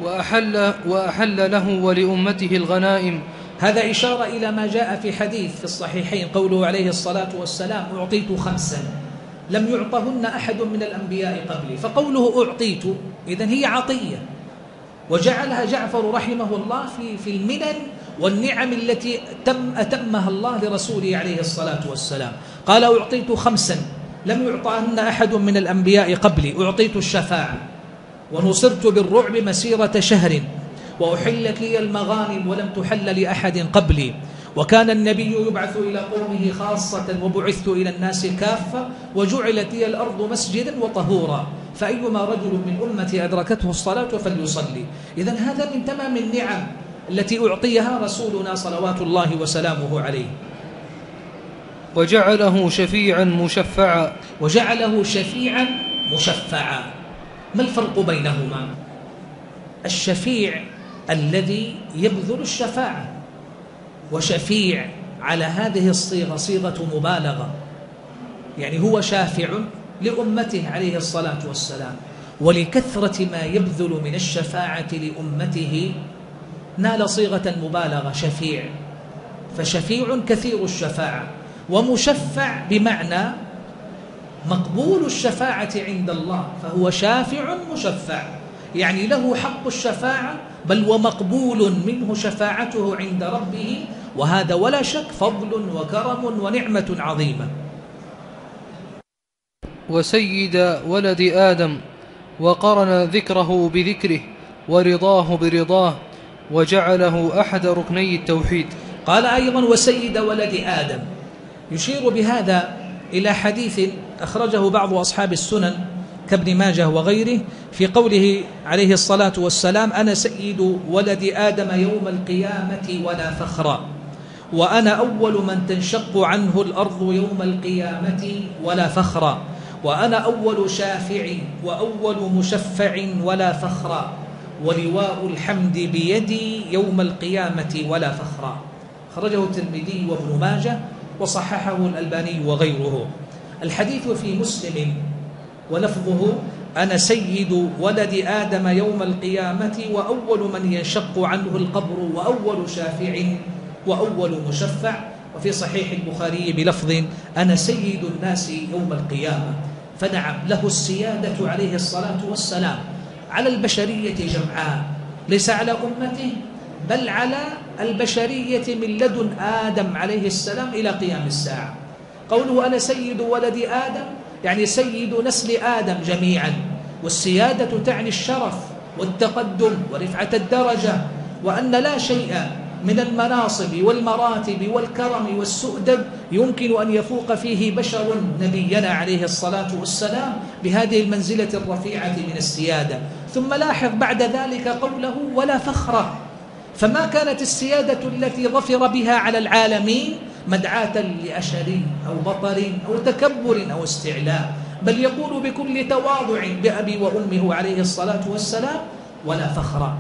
وأحل, وأحل له ولأمته الغنائم. هذا إشارة إلى ما جاء في حديث في الصحيحين قوله عليه الصلاة والسلام أعطيت خمسا. لم يعطهن أحد من الأنبياء قبلي. فقوله أعطيت إذن هي عطية. وجعلها جعفر رحمه الله في في المنن والنعم التي تم أتمها الله لرسوله عليه الصلاة والسلام. قال أعطيت خمسا. لم يعطهن أحد من الأنبياء قبلي. أعطيت الشفاعة. ونصرت بالرعب مسيرة شهر وأحلت لي المغانم ولم تحل لأحد قبلي. وكان النبي يبعث إلى قومه خاصة وبعثت إلى الناس كافة وجعلت لي الأرض مسجدا وطهورا. فأيما رجل من أمتي أدركته الصلاة فليصلي. إذا هذا من تمام النعم التي أعطيها رسولنا صلوات الله وسلامه عليه. وجعله شفيعا مشفعا. وجعله شفيعا مشفعا. ما الفرق بينهما؟ الشفيع الذي يبذل الشفاعة وشفيع على هذه الصيغة صيغة مبالغة يعني هو شافع لأمته عليه الصلاة والسلام ولكثرة ما يبذل من الشفاعة لأمته نال صيغة مبالغة شفيع فشفيع كثير الشفاعة ومشفع بمعنى مقبول الشفاعة عند الله فهو شافع مشفع. يعني له حق الشفاعة بل ومقبول منه شفاعته عند ربه وهذا ولا شك فضل وكرم ونعمة عظيمة. وسيد ولد آدم وقرن ذكره بذكره ورضاه برضاه وجعله أحد ركني التوحيد. قال أيضا وسيد ولد آدم يشير بهذا إلى حديث أخرجه بعض أصحاب السنن كابن ماجه وغيره في قوله عليه الصلاة والسلام أنا سيد ولد آدم يوم القيامة ولا فخرا وأنا أول من تنشق عنه الأرض يوم القيامة ولا فخرا وأنا أول شافع وأول مشفع ولا فخرا ولواء الحمد بيدي يوم القيامة ولا فخرا خرجه الترمذي وابن ماجه وصححه الألباني وغيره. الحديث في مسلم ولفظه أنا سيد ولد آدم يوم القيامة وأول من ينشق عنه القبر وأول شافع وأول مشفع. وفي صحيح البخاري بلفظ أنا سيد الناس يوم القيامة. فنعم له السيادة عليه الصلاة والسلام. على البشرية جمعاء. ليس على أمته بل على البشرية من لدن آدم عليه السلام إلى قيام الساعة. قوله أنا سيد ولد آدم يعني سيد نسل آدم جميعا. والسيادة تعني الشرف والتقدم ورفعة الدرجة وأن لا شيء من المناصب والمراتب والكرم والسؤدد يمكن أن يفوق فيه بشر نبينا عليه الصلاة والسلام بهذه المنزلة الرفيعة من السيادة. ثم لاحظ بعد ذلك قوله ولا فخر. فما كانت السيادة التي ظفر بها على العالمين مدعاة لأشر أو بطر أو تكبر أو استعلاء بل يقول بكل تواضع بأبي وأمه عليه الصلاة والسلام ولا فخر.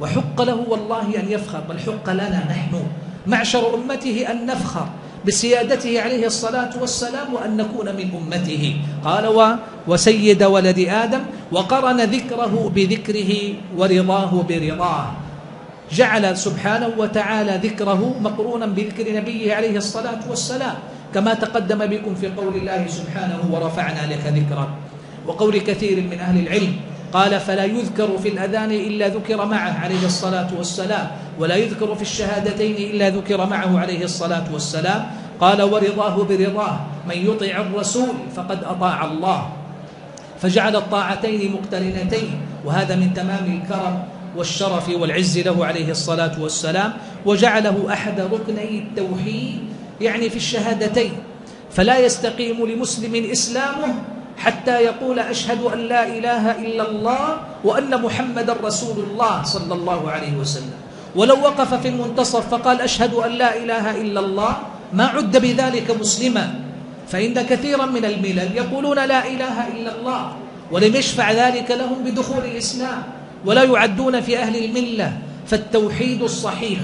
وحق له والله أن يفخر بل حق لنا نحن معشر أمته أن نفخر بسيادته عليه الصلاة والسلام وأن نكون من أمته. قال وسيد ولد آدم وقرن ذكره بذكره ورضاه برضاه. جعل سبحانه وتعالى ذكره مقرونا بذكر نبيه عليه الصلاة والسلام كما تقدم بكم في قول الله سبحانه ورفعنا لك ذكرك وقول كثير من أهل العلم قال فلا يذكر في الأذان إلا ذكر معه عليه الصلاة والسلام ولا يذكر في الشهادتين إلا ذكر معه عليه الصلاة والسلام قال ورضاه برضاه من يطع الرسول فقد أطاع الله فجعل الطاعتين مقترنتين وهذا من تمام الكرم والشرف والعز له عليه الصلاة والسلام وجعله أحد ركني التوحيد يعني في الشهادتين. فلا يستقيم لمسلم إسلامه حتى يقول أشهد أن لا إله إلا الله وأن محمد رسول الله صلى الله عليه وسلم. ولو وقف في المنتصف فقال أشهد أن لا إله إلا الله ما عد بذلك مسلما. فإن كثيرا من الملل يقولون لا إله إلا الله ولم يشفع ذلك لهم بدخول الإسلام. ولا يعدون في أهل الملة فالتوحيد الصحيح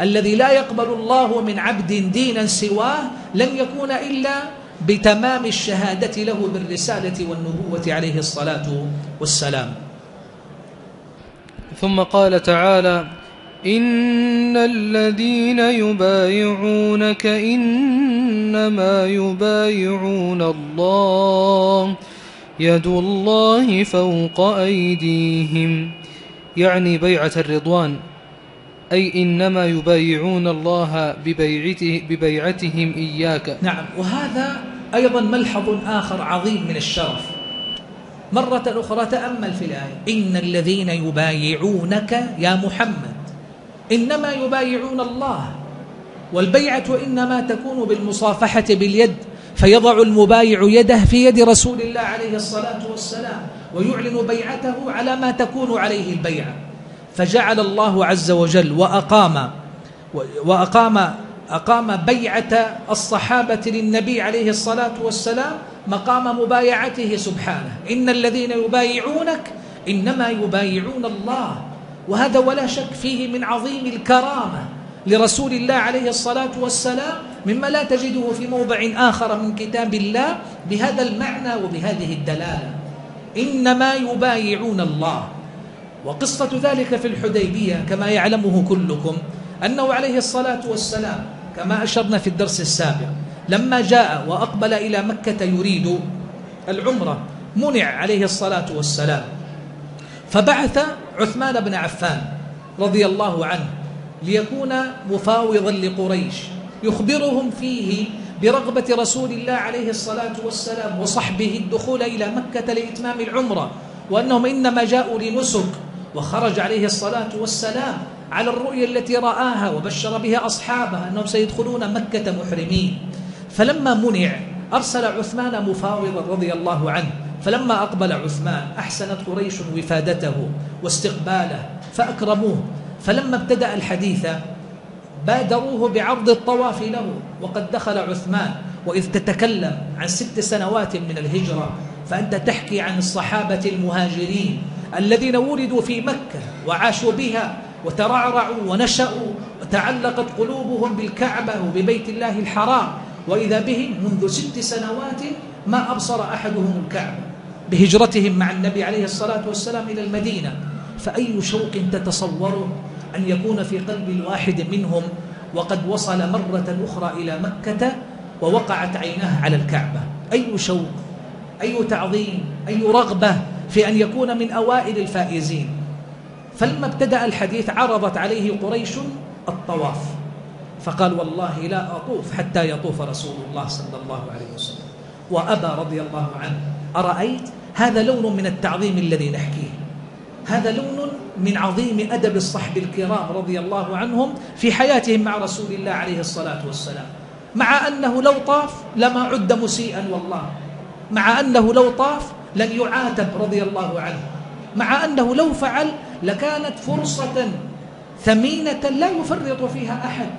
الذي لا يقبل الله من عبد دينا سواه لن يكون إلا بتمام الشهادة له بالرسالة والنبوة عليه الصلاة والسلام. ثم قال تعالى إن الذين يبايعونك إنما يبايعون الله يد الله فوق أيديهم. يعني بيعة الرضوان. أي إنما يبايعون الله ببيعته ببيعتهم إياك. نعم. وهذا أيضا ملحظ آخر عظيم من الشرف. مرة أخرى تأمل في الآية. إن الذين يبايعونك يا محمد. إنما يبايعون الله. والبيعة إنما تكون بالمصافحة باليد. فيضع المبايع يده في يد رسول الله عليه الصلاة والسلام ويعلن بيعته على ما تكون عليه البيعة فجعل الله عز وجل وأقام وأقام أقام بيعة الصحابة للنبي عليه الصلاة والسلام مقام مبايعته. سبحانه إن الذين يبايعونك إنما يبايعون الله. وهذا ولا شك فيه من عظيم الكرامة لرسول الله عليه الصلاة والسلام مما لا تجده في موضع آخر من كتاب الله بهذا المعنى وبهذه الدلالة. إنما يبايعون الله. وقصة ذلك في الحديبية كما يعلمه كلكم أنه عليه الصلاة والسلام كما أشرنا في الدرس السابق لما جاء وأقبل إلى مكة يريد العمرة منع عليه الصلاة والسلام. فبعث عثمان بن عفان رضي الله عنه ليكون مفاوضا لقريش. يخبرهم فيه برغبة رسول الله عليه الصلاة والسلام وصحبه الدخول إلى مكة لإتمام العمرة وأنهم إنما جاءوا لنسك وخرج عليه الصلاة والسلام على الرؤيا التي رآها وبشر بها أصحابه أنهم سيدخلون مكة محرمين. فلما منع أرسل عثمان مفاوضا رضي الله عنه فلما أقبل عثمان أحسنت قريش وفادته واستقباله فأكرموه. فلما ابتدأ الحديث بادروه بعرض الطواف له. وقد دخل عثمان. وإذ تتكلم عن ست سنوات من الهجرة فأنت تحكي عن الصحابة المهاجرين الذين ولدوا في مكة وعاشوا بها وترعرعوا ونشأوا وتعلقت قلوبهم بالكعبة وببيت الله الحرام. وإذا بهم منذ ست سنوات ما أبصر أحدهم الكعبة. بهجرتهم مع النبي عليه الصلاة والسلام إلى المدينة. فأي شوق تتصوره؟ أن يكون في قلب الواحد منهم وقد وصل مرة أخرى إلى مكة ووقعت عيناه على الكعبة. أي شوق أي تعظيم أي رغبة في أن يكون من أوائل الفائزين. فلما ابتدأ الحديث عرضت عليه قريش الطواف. فقال والله لا أطوف حتى يطوف رسول الله صلى الله عليه وسلم. وأبى رضي الله عنه أرأيت؟ هذا لون من التعظيم الذي نحكيه. هذا لون من عظيم أدب الصحب الكرام رضي الله عنهم في حياتهم مع رسول الله عليه الصلاة والسلام. مع أنه لو طاف لما عد مسيئا والله. مع أنه لو طاف لن يعاتب رضي الله عنه. مع أنه لو فعل لكانت فرصة ثمينة لا يفرط فيها أحد.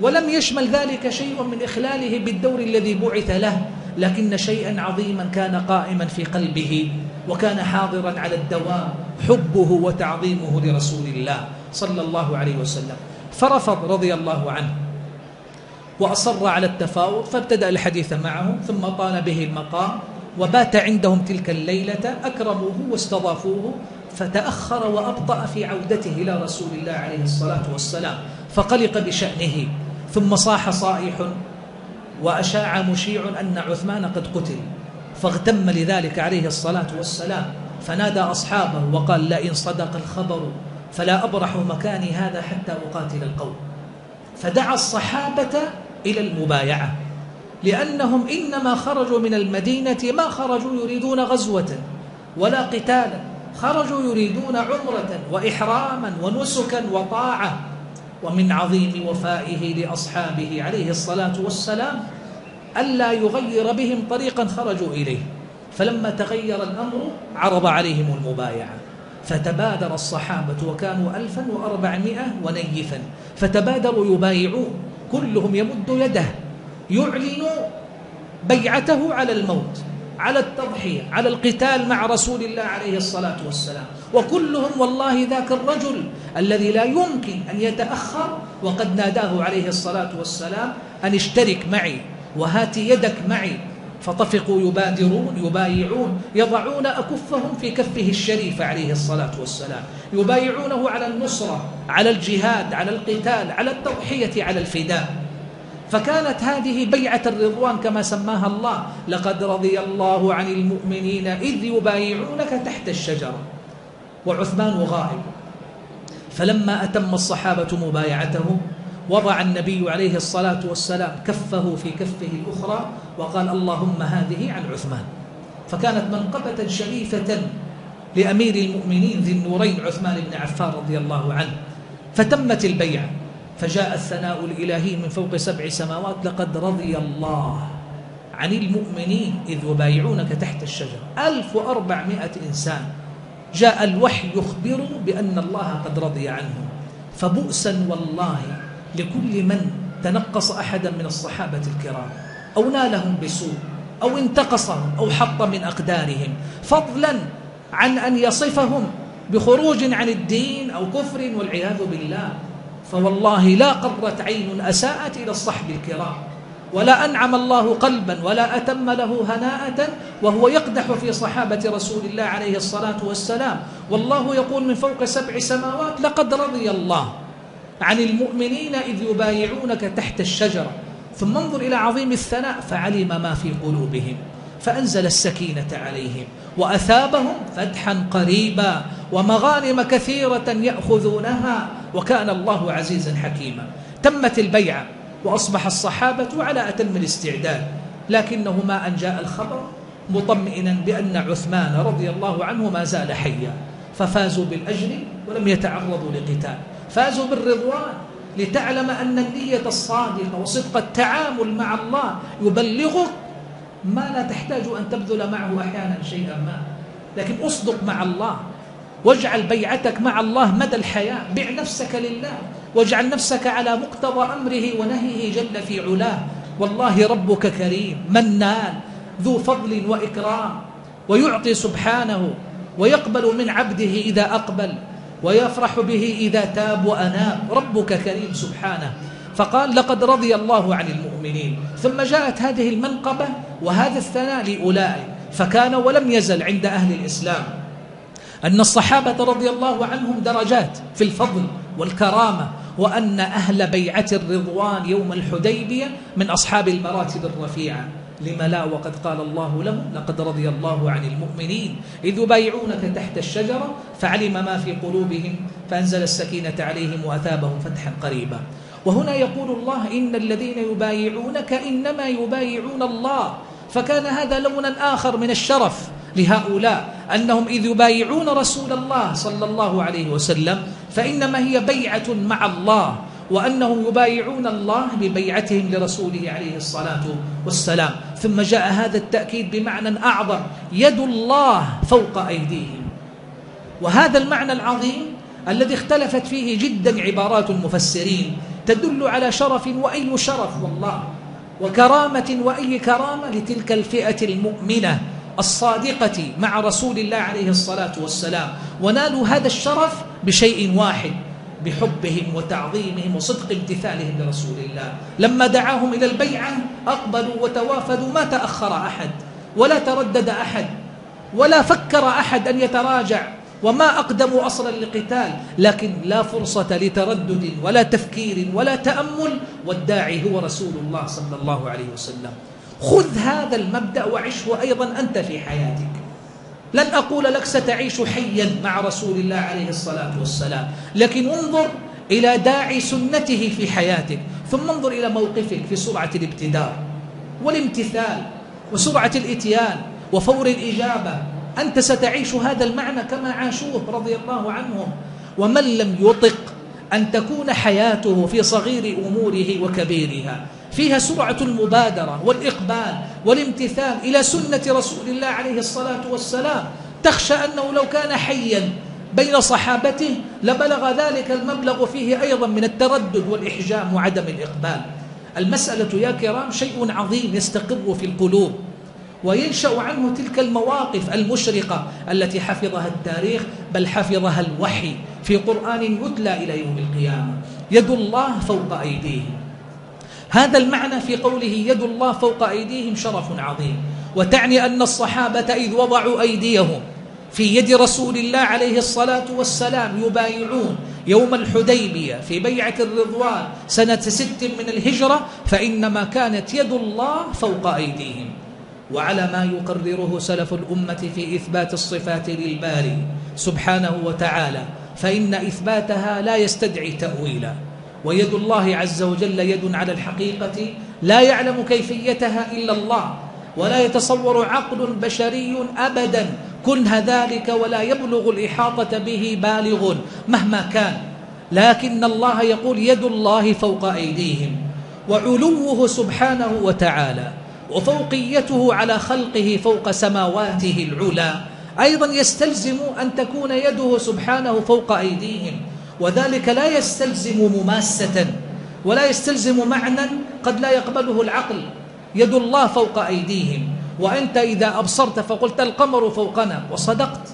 ولم يشمل ذلك شيء من إخلاله بالدور الذي بعث له. لكن شيئا عظيما كان قائما في قلبه. وكان حاضرا على الدوام حبه وتعظيمه لرسول الله صلى الله عليه وسلم. فرفض رضي الله عنه وأصر على التفاوض فابتدأ الحديث معهم ثم طال به المقام وبات عندهم تلك الليلة أكرموه واستضافوه فتأخر وأبطأ في عودته إلى رسول الله عليه الصلاة والسلام فقلق بشأنه. ثم صاح صائح وأشاع مشيع أن عثمان قد قتل. فاغتم لذلك عليه الصلاة والسلام. فنادى أصحابه وقال لئن صدق الخبر فلا أبرح مكاني هذا حتى أقاتل القوم. فدعا الصحابة إلى المبايعة لأنهم إنما خرجوا من المدينة ما خرجوا يريدون غزوة ولا قتالا خرجوا يريدون عمرة وإحراما ونسكا وطاعة. ومن عظيم وفائه لأصحابه عليه الصلاة والسلام ألا يغير بهم طريقا خرجوا إليه. فلما تغير الأمر عرض عليهم المبايعة. فتبادر الصحابة وكانوا ألفا وأربعمائة ونيفا. فتبادروا يبايعون كلهم يمد يده. يعلن بيعته على الموت على التضحية على القتال مع رسول الله عليه الصلاة والسلام. وكلهم والله ذاك الرجل الذي لا يمكن أن يتأخر. وقد ناداه عليه الصلاة والسلام أن اشترك معي. وهات يدك معي. فطفقوا يبادرون يبايعون يضعون أكفهم في كفه الشريف عليه الصلاة والسلام. يبايعونه على النصرة على الجهاد على القتال على التضحية على الفداء. فكانت هذه بيعة الرضوان كما سماها الله. لقد رضي الله عن المؤمنين إذ يبايعونك تحت الشجرة. وعثمان غائب. فلما أتم الصحابة مبايعته وضع النبي عليه الصلاة والسلام كفه في كفه الأخرى وقال اللهم هذه عن عثمان. فكانت منقبة شريفة لأمير المؤمنين ذي النورين عثمان بن عفان رضي الله عنه. فتمت البيعة. فجاء الثناء الإلهي من فوق سبع سماوات لقد رضي الله عن المؤمنين إذ يبايعونك تحت الشجرة. ألف وأربعمائة إنسان. جاء الوحي يخبر بأن الله قد رضي عنهم. فبؤسا والله لكل من تنقص أحدا من الصحابة الكرام أو نالهم بسوء أو انتقصهم أو حط من أقدارهم. فضلا عن أن يصفهم بخروج عن الدين أو كفر والعياذ بالله. فوالله لا قرت عين أساءت إلى الصحب الكرام. ولا أنعم الله قلبا ولا أتم له هناءة وهو يقدح في صحابة رسول الله عليه الصلاة والسلام. والله يقول من فوق سبع سماوات لقد رضي الله عن المؤمنين إذ يبايعونك تحت الشجرة. ثم انظر إلى عظيم الثناء فعلم ما في قلوبهم فأنزل السكينة عليهم وأثابهم فتحا قريبا ومغانم كثيرة يأخذونها وكان الله عزيزا حكيما. تمت البيعة وأصبح الصحابة على أتم الاستعداد. لكنه ما أن جاء الخبر مطمئنا بأن عثمان رضي الله عنه ما زال حيا ففازوا بالأجر ولم يتعرضوا لقتال. فازوا بالرضوان لتعلم أن النية الصادقة وصدق التعامل مع الله يبلغك ما لا تحتاج أن تبذل معه أحيانا شيئا ما. لكن أصدق مع الله واجعل بيعتك مع الله مدى الحياة. بع نفسك لله واجعل نفسك على مقتضى أمره ونهيه جل في علاه. والله ربك كريم منان ذو فضل وإكرام ويعطي سبحانه ويقبل من عبده إذا أقبل. ويفرح به إذا تاب وأناب. ربك كريم سبحانه. فقال لقد رضي الله عن المؤمنين. ثم جاءت هذه المنقبة وهذا الثناء لأولئك. فكان ولم يزل عند أهل الإسلام. أن الصحابة رضي الله عنهم درجات في الفضل والكرامة وأن أهل بيعة الرضوان يوم الحديبية من أصحاب المراتب الرفيعة. لما لا وقد قال الله لهم لقد رضي الله عن المؤمنين. إذ يبايعونك تحت الشجرة فعلم ما في قلوبهم فأنزل السكينة عليهم وأثابهم فتحا قريبا. وهنا يقول الله إن الذين يبايعونك إنما يبايعون الله. فكان هذا لونا آخر من الشرف لهؤلاء أنهم إذ يبايعون رسول الله صلى الله عليه وسلم فإنما هي بيعة مع الله. وأنهم يبايعون الله ببيعتهم لرسوله عليه الصلاة والسلام. ثم جاء هذا التأكيد بمعنى أعظم. يد الله فوق أيديهم. وهذا المعنى العظيم الذي اختلفت فيه جدا عبارات المفسرين تدل على شرف وأي شرف والله وكرامة وأي كرامة لتلك الفئة المؤمنة الصادقة مع رسول الله عليه الصلاة والسلام. ونالوا هذا الشرف بشيء واحد بحبهم وتعظيمهم وصدق امتثالهم لرسول الله. لما دعاهم إلى البيعة أقبلوا وتوافدوا ما تأخر أحد ولا تردد أحد ولا فكر أحد أن يتراجع وما أقدموا أصلا لقتال لكن لا فرصة لتردد ولا تفكير ولا تأمل والداعي هو رسول الله صلى الله عليه وسلم. خذ هذا المبدأ وعشه أيضا أنت في حياتك. لن أقول لك ستعيش حيا مع رسول الله عليه الصلاة والسلام. لكن انظر إلى داعي سنته في حياتك ثم انظر إلى موقفك في سرعة الابتدار والامتثال وسرعة الإتيان وفور الإجابة. أنت ستعيش هذا المعنى كما عاشوه رضي الله عنهم. ومن لم يطق أن تكون حياته في صغير أموره وكبيرها. فيها سرعة المبادرة والإقبال والامتثال إلى سنة رسول الله عليه الصلاة والسلام. تخشى أنه لو كان حيا بين صحابته لبلغ ذلك المبلغ فيه أيضا من التردد والإحجام وعدم الإقبال. المسألة يا كرام شيء عظيم يستقر في القلوب وينشأ عنه تلك المواقف المشرقة التي حفظها التاريخ بل حفظها الوحي في قرآن يتلى إلى يوم القيامة. يد الله فوق أيديهم. هذا المعنى في قوله يد الله فوق أيديهم شرف عظيم. وتعني أن الصحابة إذ وضعوا أيديهم في يد رسول الله عليه الصلاة والسلام يبايعون يوم الحديبية في بيعة الرضوان سنة ست من الهجرة فإنما كانت يد الله فوق أيديهم. وعلى ما يقرره سلف الأمة في إثبات الصفات للباري سبحانه وتعالى فإن إثباتها لا يستدعي تأويلا. ويد الله عز وجل يد على الحقيقة لا يعلم كيفيتها إلا الله ولا يتصور عقل بشري أبدا كنه ذلك ولا يبلغ الإحاطة به بالغ مهما كان لكن الله يقول يد الله فوق أيديهم وعلوه سبحانه وتعالى وفوقيته على خلقه فوق سماواته العلا أيضا يستلزم أن تكون يده سبحانه فوق أيديهم وذلك لا يستلزم مماسة ولا يستلزم معنى قد لا يقبله العقل. يد الله فوق أيديهم وأنت إذا أبصرت فقلت القمر فوقنا وصدقت.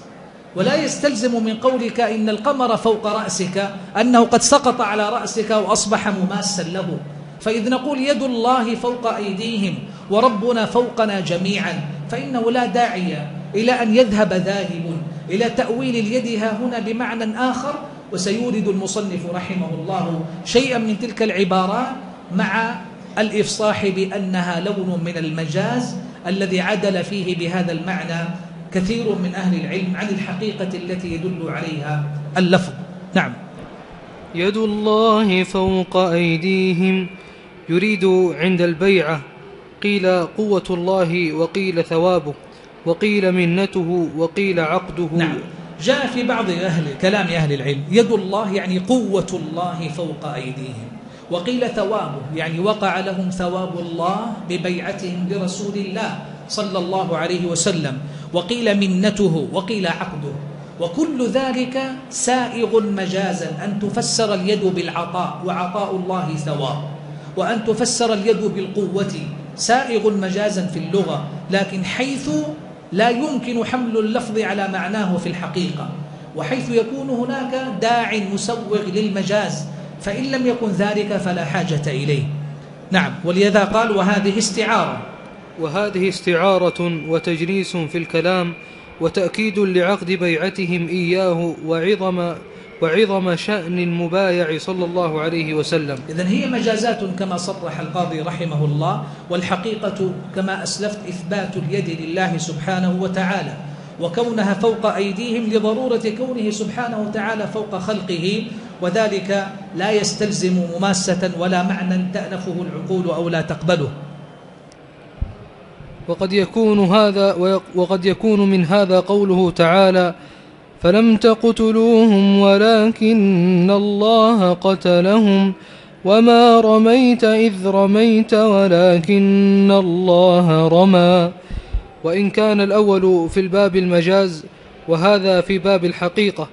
ولا يستلزم من قولك إن القمر فوق رأسك أنه قد سقط على رأسك وأصبح مماسا له. فإذ نقول يد الله فوق أيديهم وربنا فوقنا جميعا فإنه لا داعي إلى أن يذهب ذاهب إلى تأويل اليد هنا بمعنى آخر وسيورد المصنف رحمه الله شيئا من تلك العبارات مع الإفصاح بأنها لون من المجاز الذي عدل فيه بهذا المعنى كثير من أهل العلم عن الحقيقة التي يدل عليها اللفظ. نعم. يد الله فوق أيديهم يريد عند البيعة قيل قوة الله وقيل ثوابه وقيل منته وقيل عقده. نعم. جاء في بعض أهل كلام أهل العلم يد الله يعني قوة الله فوق أيديهم وقيل ثوابه يعني وقع لهم ثواب الله ببيعتهم لرسول الله صلى الله عليه وسلم وقيل منته وقيل عقده وكل ذلك سائغ مجازا أن تفسر اليد بالعطاء وعطاء الله ثواب وأن تفسر اليد بالقوة سائغ مجازا في اللغة لكن حيث لا يمكن حمل اللفظ على معناه في الحقيقة وحيث يكون هناك داع مسوغ للمجاز فإن لم يكن ذلك فلا حاجة إليه. نعم ولذا قال وهذه استعارة. وهذه استعارة وتجنيس في الكلام وتأكيد لعقد بيعتهم إياه وعظم وعظم شأن المبايع صلى الله عليه وسلم. إذن هي مجازات كما صرح القاضي رحمه الله والحقيقة كما أسلفت إثبات اليد لله سبحانه وتعالى وكونها فوق أيديهم لضرورة كونه سبحانه وتعالى فوق خلقه وذلك لا يستلزم مماسة ولا معنى تأنفه العقول أو لا تقبله. وقد يكون هذا وقد يكون من هذا قوله تعالى فلم تقتلوهم ولكن الله قتلهم وما رميت إذ رميت ولكن الله رمى. وإن كان الأول في الباب المجاز وهذا في باب الحقيقة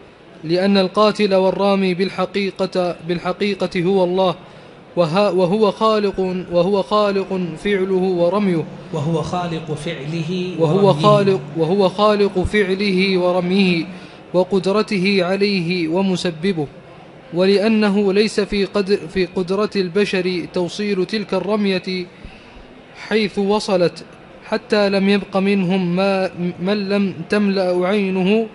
لأن القاتل والرامي بالحقيقة بالحقيقة هو الله وهو خالق وهو خالق فعله ورميه. وهو خالق فعله وهو خالق وهو خالق فعله ورميه. وقدرته عليه ومسببه ولأنه ليس في, قدر في قدرة البشر توصيل تلك الرمية حيث وصلت حتى لم يبق منهم ما من لم تملأ عينه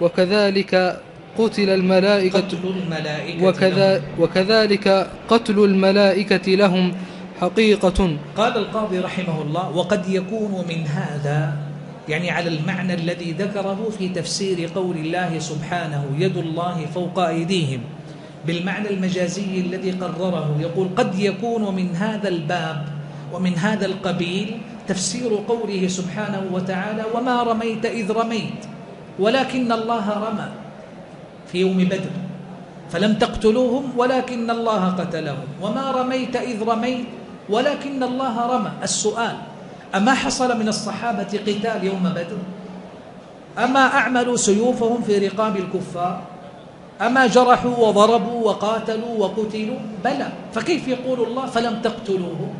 وكذلك قتل الملائكة, قتل الملائكة وكذا. وكذلك قتل الملائكة لهم حقيقة قال القاضي رحمه الله وقد يكون من هذا يعني على المعنى الذي ذكره في تفسير قول الله سبحانه يد الله فوق أيديهم. بالمعنى المجازي الذي قرره يقول قد يكون من هذا الباب ومن هذا القبيل تفسير قوله سبحانه وتعالى وما رميت إذ رميت ولكن الله رمى في يوم بدر فلم تقتلوهم ولكن الله قتلهم وما رميت إذ رميت ولكن الله رمى. السؤال أما حصل من الصحابة قتال يوم بدر؟ أما أعملوا سيوفهم في رقاب الكفار؟ أما جرحوا وضربوا وقاتلوا وقتلوا؟ بلى. فكيف يقول الله فلم تقتلوهم؟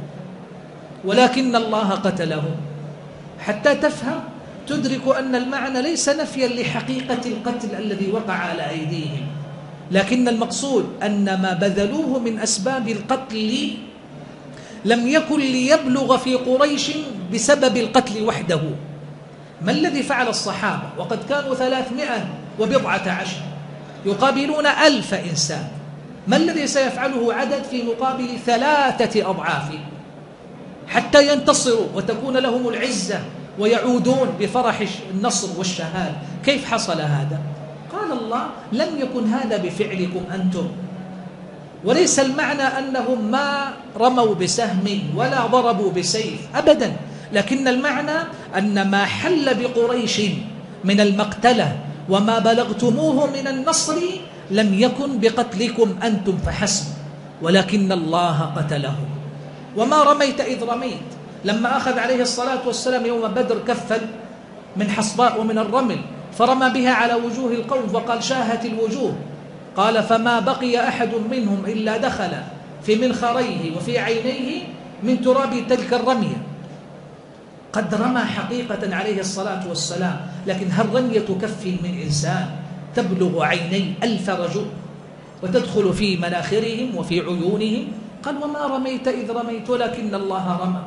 ولكن الله قتلهم. حتى تفهم تدرك أن المعنى ليس نفيا لحقيقة القتل الذي وقع على أيديهم. لكن المقصود أن ما بذلوه من أسباب القتل لم يكن ليبلغ في قريش بسبب القتل وحده. ما الذي فعل الصحابة؟ وقد كانوا ثلاثمائة وبضعة عشر. يقابلون ألف إنسان. ما الذي سيفعله عدد في مقابل ثلاثة أضعاف؟ حتى ينتصروا وتكون لهم العزة ويعودون بفرح النصر والشهادة. كيف حصل هذا؟ قال الله لم يكن هذا بفعلكم أنتم. وليس المعنى أنهم ما رموا بسهم ولا ضربوا بسيف أبدا لكن المعنى أن ما حل بقريش من المقتلة وما بلغتموه من النصر لم يكن بقتلكم أنتم فحسب ولكن الله قتلهم. وما رميت إذ رميت؟ لما أخذ عليه الصلاة والسلام يوم بدر كفا من حصباء ومن الرمل فرمى بها على وجوه القوم وقال شاهت الوجوه. قال فما بقي أحد منهم إلا دخل في منخريه وفي عينيه من تراب تلك الرمية. قد رمى حقيقة عليه الصلاة والسلام لكن هل رمية كف من إنسان تبلغ عيني ألف رجل وتدخل في مناخرهم وفي عيونهم؟ قال وما رميت إذ رميت ولكن الله رمى.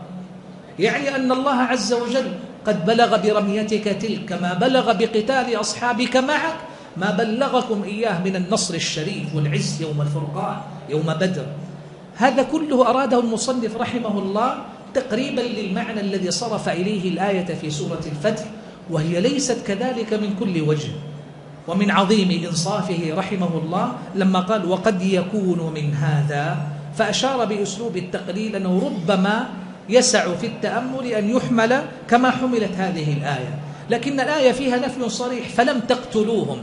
يعني أن الله عز وجل قد بلغ برميتك تلك ما بلغ بقتال أصحابك معك ما بلغكم إياه من النصر الشريف والعز يوم الفرقان يوم بدر. هذا كله أراده المصنف رحمه الله تقريبا للمعنى الذي صرف إليه الآية في سورة الفتح وهي ليست كذلك من كل وجه. ومن عظيم إنصافه رحمه الله لما قال وقد يكون من هذا فأشار بأسلوب التقليل أنه ربما يسع في التأمل أن يحمل كما حملت هذه الآية. لكن الآية فيها نفي صريح فلم تقتلوهم.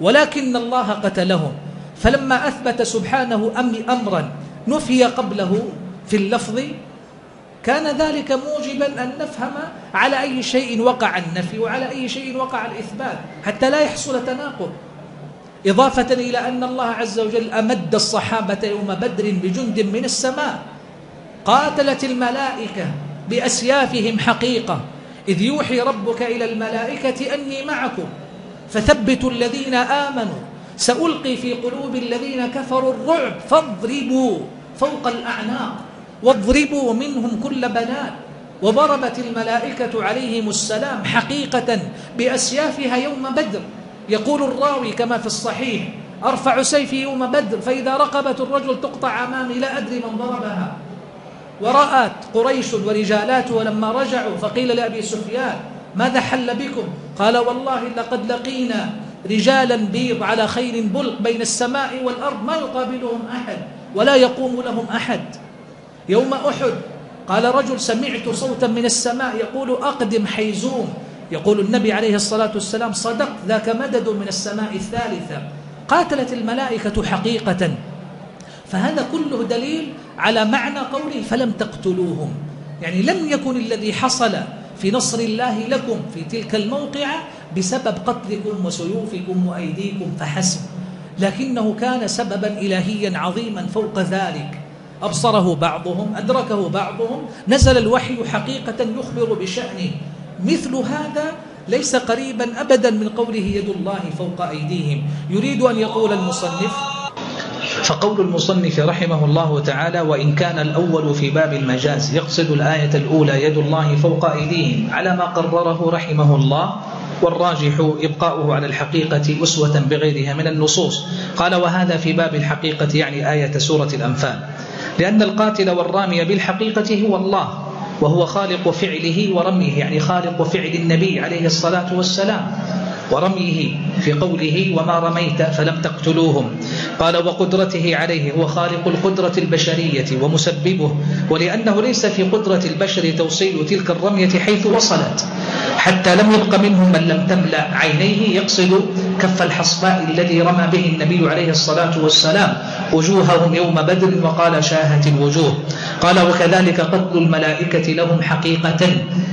ولكن الله قتلهم. فلما أثبت سبحانه أمرا نفي قبله في اللفظ كان ذلك موجبا أن نفهم على أي شيء وقع النفي وعلى أي شيء وقع الإثبات حتى لا يحصل تناقض. إضافة إلى أن الله عز وجل أمد الصحابة يوم بدر بجند من السماء قاتلت الملائكة بأسيافهم حقيقة إذ يوحي ربك إلى الملائكة أني معكم. فثبتوا الذين آمنوا. سألقي في قلوب الذين كفروا الرعب فاضربوا فوق الأعناق واضربوا منهم كل بنان وضربت الملائكة عليهم السلام حقيقة بأسيافها يوم بدر. يقول الراوي كما في الصحيح أرفع سيفي يوم بدر فإذا رقبة الرجل تقطع أمامي لا أدري من ضربها. ورأت قريش ورجالاته لما رجعوا فقيل لأبي سفيان ماذا حل بكم؟ قال والله لقد لقينا رجالا بيض على خير بلق بين السماء والأرض ما يقابلهم أحد ولا يقوم لهم أحد. يوم أحد قال رجل سمعت صوتا من السماء يقول أقدم حيزوم. يقول النبي عليه الصلاة والسلام صدقت ذاك مدد من السماء الثالثة. قاتلت الملائكة حقيقة. فهذا كله دليل على معنى قوله فلم تقتلوهم. يعني لم يكن الذي حصل في نصر الله لكم في تلك الموقعة بسبب قتلكم وسيوفكم وأيديكم فحسب. لكنه كان سببا إلهيا عظيما فوق ذلك. أبصره بعضهم أدركه بعضهم نزل الوحي حقيقة يخبر بشأنه. مثل هذا ليس قريبا أبدا من قوله يد الله فوق أيديهم. يريد أن يقول المصنف فقول المصنف رحمه الله تعالى وإن كان الأول في باب المجاز يقصد الآية الأولى يد الله فوق أيديهم على ما قرره رحمه الله والراجح إبقاؤه على الحقيقة أسوة بغيرها من النصوص. قال وهذا في باب الحقيقة يعني آية سورة الأنفال. لأن القاتل والرامي بالحقيقة هو الله وهو خالق فعله ورميه يعني خالق فعل النبي عليه الصلاة والسلام. ورميه في قوله وما رميت فلم تقتلوهم. قال وقدرته عليه هو خالق القدرة البشرية ومسببه ولأنه ليس في قدرة البشر توصيل تلك الرمية حيث وصلت. حتى لم يبق منهم من لم تملأ عينيه يقصد كف الحصباء الذي رمى به النبي عليه الصلاة والسلام وجوههم يوم بدر وقال شاهت الوجوه. قال وكذلك قتل الملائكة لهم حقيقة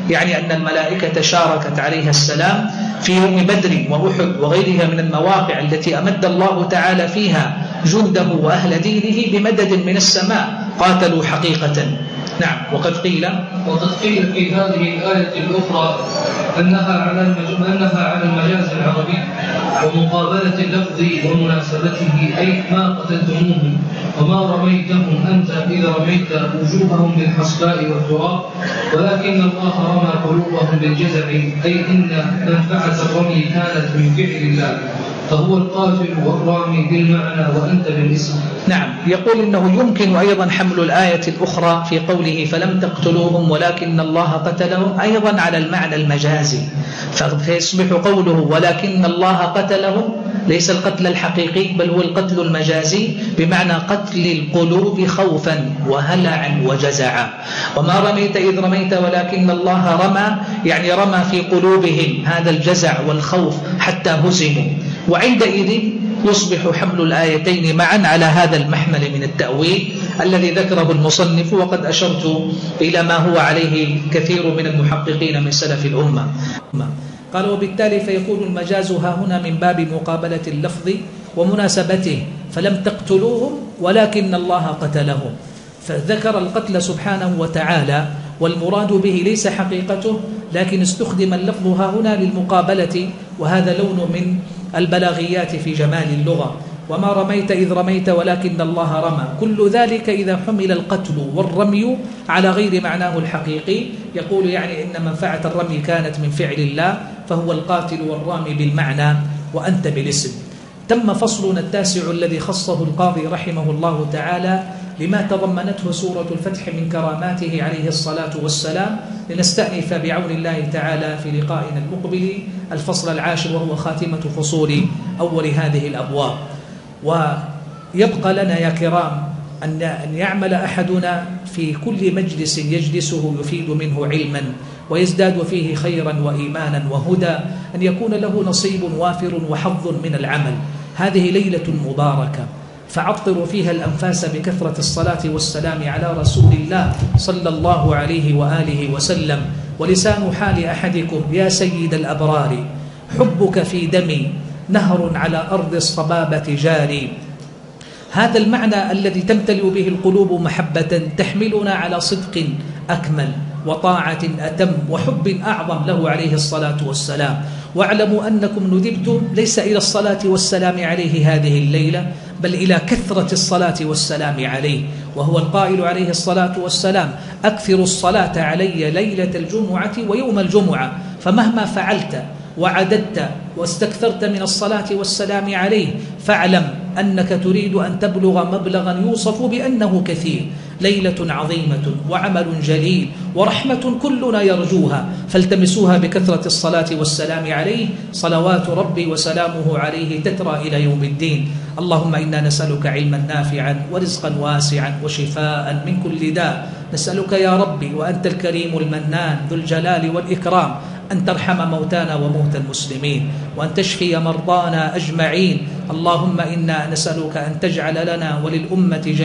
يعني أن الملائكة شاركت عليها السلام في يوم بدر وأحد وغيرها من المواقع التي أمد الله تعالى فيها جنده وأهل دينه بمدد من السماء قاتلوا حقيقة. نعم. وقد قيل وقد قيل في هذه الآية الأخرى أنها على أنها على المجاز العربي ومقابلة اللفظ ومناسبته أي ما قتلتموهم وما رميتهم أنت إذا رميت وجوههم بالحصباء والتراب ولكن الله رمى قلوبهم بالجزع أي إن منفعة الرمي كانت من فعل الله. فهو القاتل والرامي بالمعنى وأنت بالاسم. نعم يقول إنه يمكن أيضا حمل الآية الأخرى في قوله فلم تقتلوهم ولكن الله قتلهم أيضا على المعنى المجازي. فيصبح قوله ولكن الله قتلهم ليس القتل الحقيقي بل هو القتل المجازي بمعنى قتل القلوب خوفا وهلعا وجزعا. وما رميت إذ رميت ولكن الله رمى يعني رمى في قلوبهم هذا الجزع والخوف حتى هزموا. وعندئذ يصبح حمل الآيتين معا على هذا المحمل من التأويل الذي ذكره المصنف وقد أشرت إلى ما هو عليه كثير من المحققين من سلف الأمة. قال وبالتالي فيكون المجاز ها هنا من باب مقابلة اللفظ ومناسبته فلم تقتلوهم ولكن الله قتلهم. فذكر القتل سبحانه وتعالى والمراد به ليس حقيقته لكن استخدم اللفظ ها هنا للمقابلة وهذا لون من البلاغيات في جمال اللغة. وما رميت إذ رميت ولكن الله رمى. كل ذلك إذا حمل القتل والرمي على غير معناه الحقيقي. يقول يعني إن منفعة الرمي كانت من فعل الله فهو القاتل والرامي بالمعنى وأنت بالاسم. تم فصلنا التاسع الذي خصه القاضي رحمه الله تعالى لما تضمنته سورة الفتح من كراماته عليه الصلاة والسلام. لنستأنف بعون الله تعالى في لقائنا المقبل. الفصل العاشر وهو خاتمة فصول أول هذه الأبواب. ويبقى لنا يا كرام أن يعمل أحدنا في كل مجلس يجلسه يفيد منه علما ويزداد فيه خيرا وإيمانا وهدى أن يكون له نصيب وافر وحظ من العمل. هذه ليلة مباركة. فعطروا فيها الأنفاس بكثرة الصلاة والسلام على رسول الله صلى الله عليه وآله وسلم. ولسان حال أحدكم يا سيد الأبرار حبك في دمي نهر على أرض الصبابة جاري. هذا المعنى الذي تمتلئ به القلوب محبة تحملنا على صدق أكمل وطاعة أتم وحب أعظم له عليه الصلاة والسلام. واعلموا أنكم ندبتم ليس إلى الصلاة والسلام عليه هذه الليلة بل إلى كثرة الصلاة والسلام عليه. وهو القائل عليه الصلاة والسلام أكثر الصلاة علي ليلة الجمعة ويوم الجمعة فمهما فعلت وعددت واستكثرت من الصلاة والسلام عليه فاعلم أنك تريد أن تبلغ مبلغا يوصف بأنه كثير. ليلة عظيمة وعمل جليل ورحمة كلنا يرجوها فالتمسوها بكثرة الصلاة والسلام عليه صلوات ربي وسلامه عليه تترى إلى يوم الدين. اللهم إنا نسألك علما نافعا ورزقا واسعا وشفاء من كل داء. نسألك يا ربي وأنت الكريم المنان ذو الجلال والإكرام أن ترحم موتانا وموتى المسلمين وأن تشفي مرضانا أجمعين. اللهم إنا نسألك أن تجعل لنا وللأمة جميعا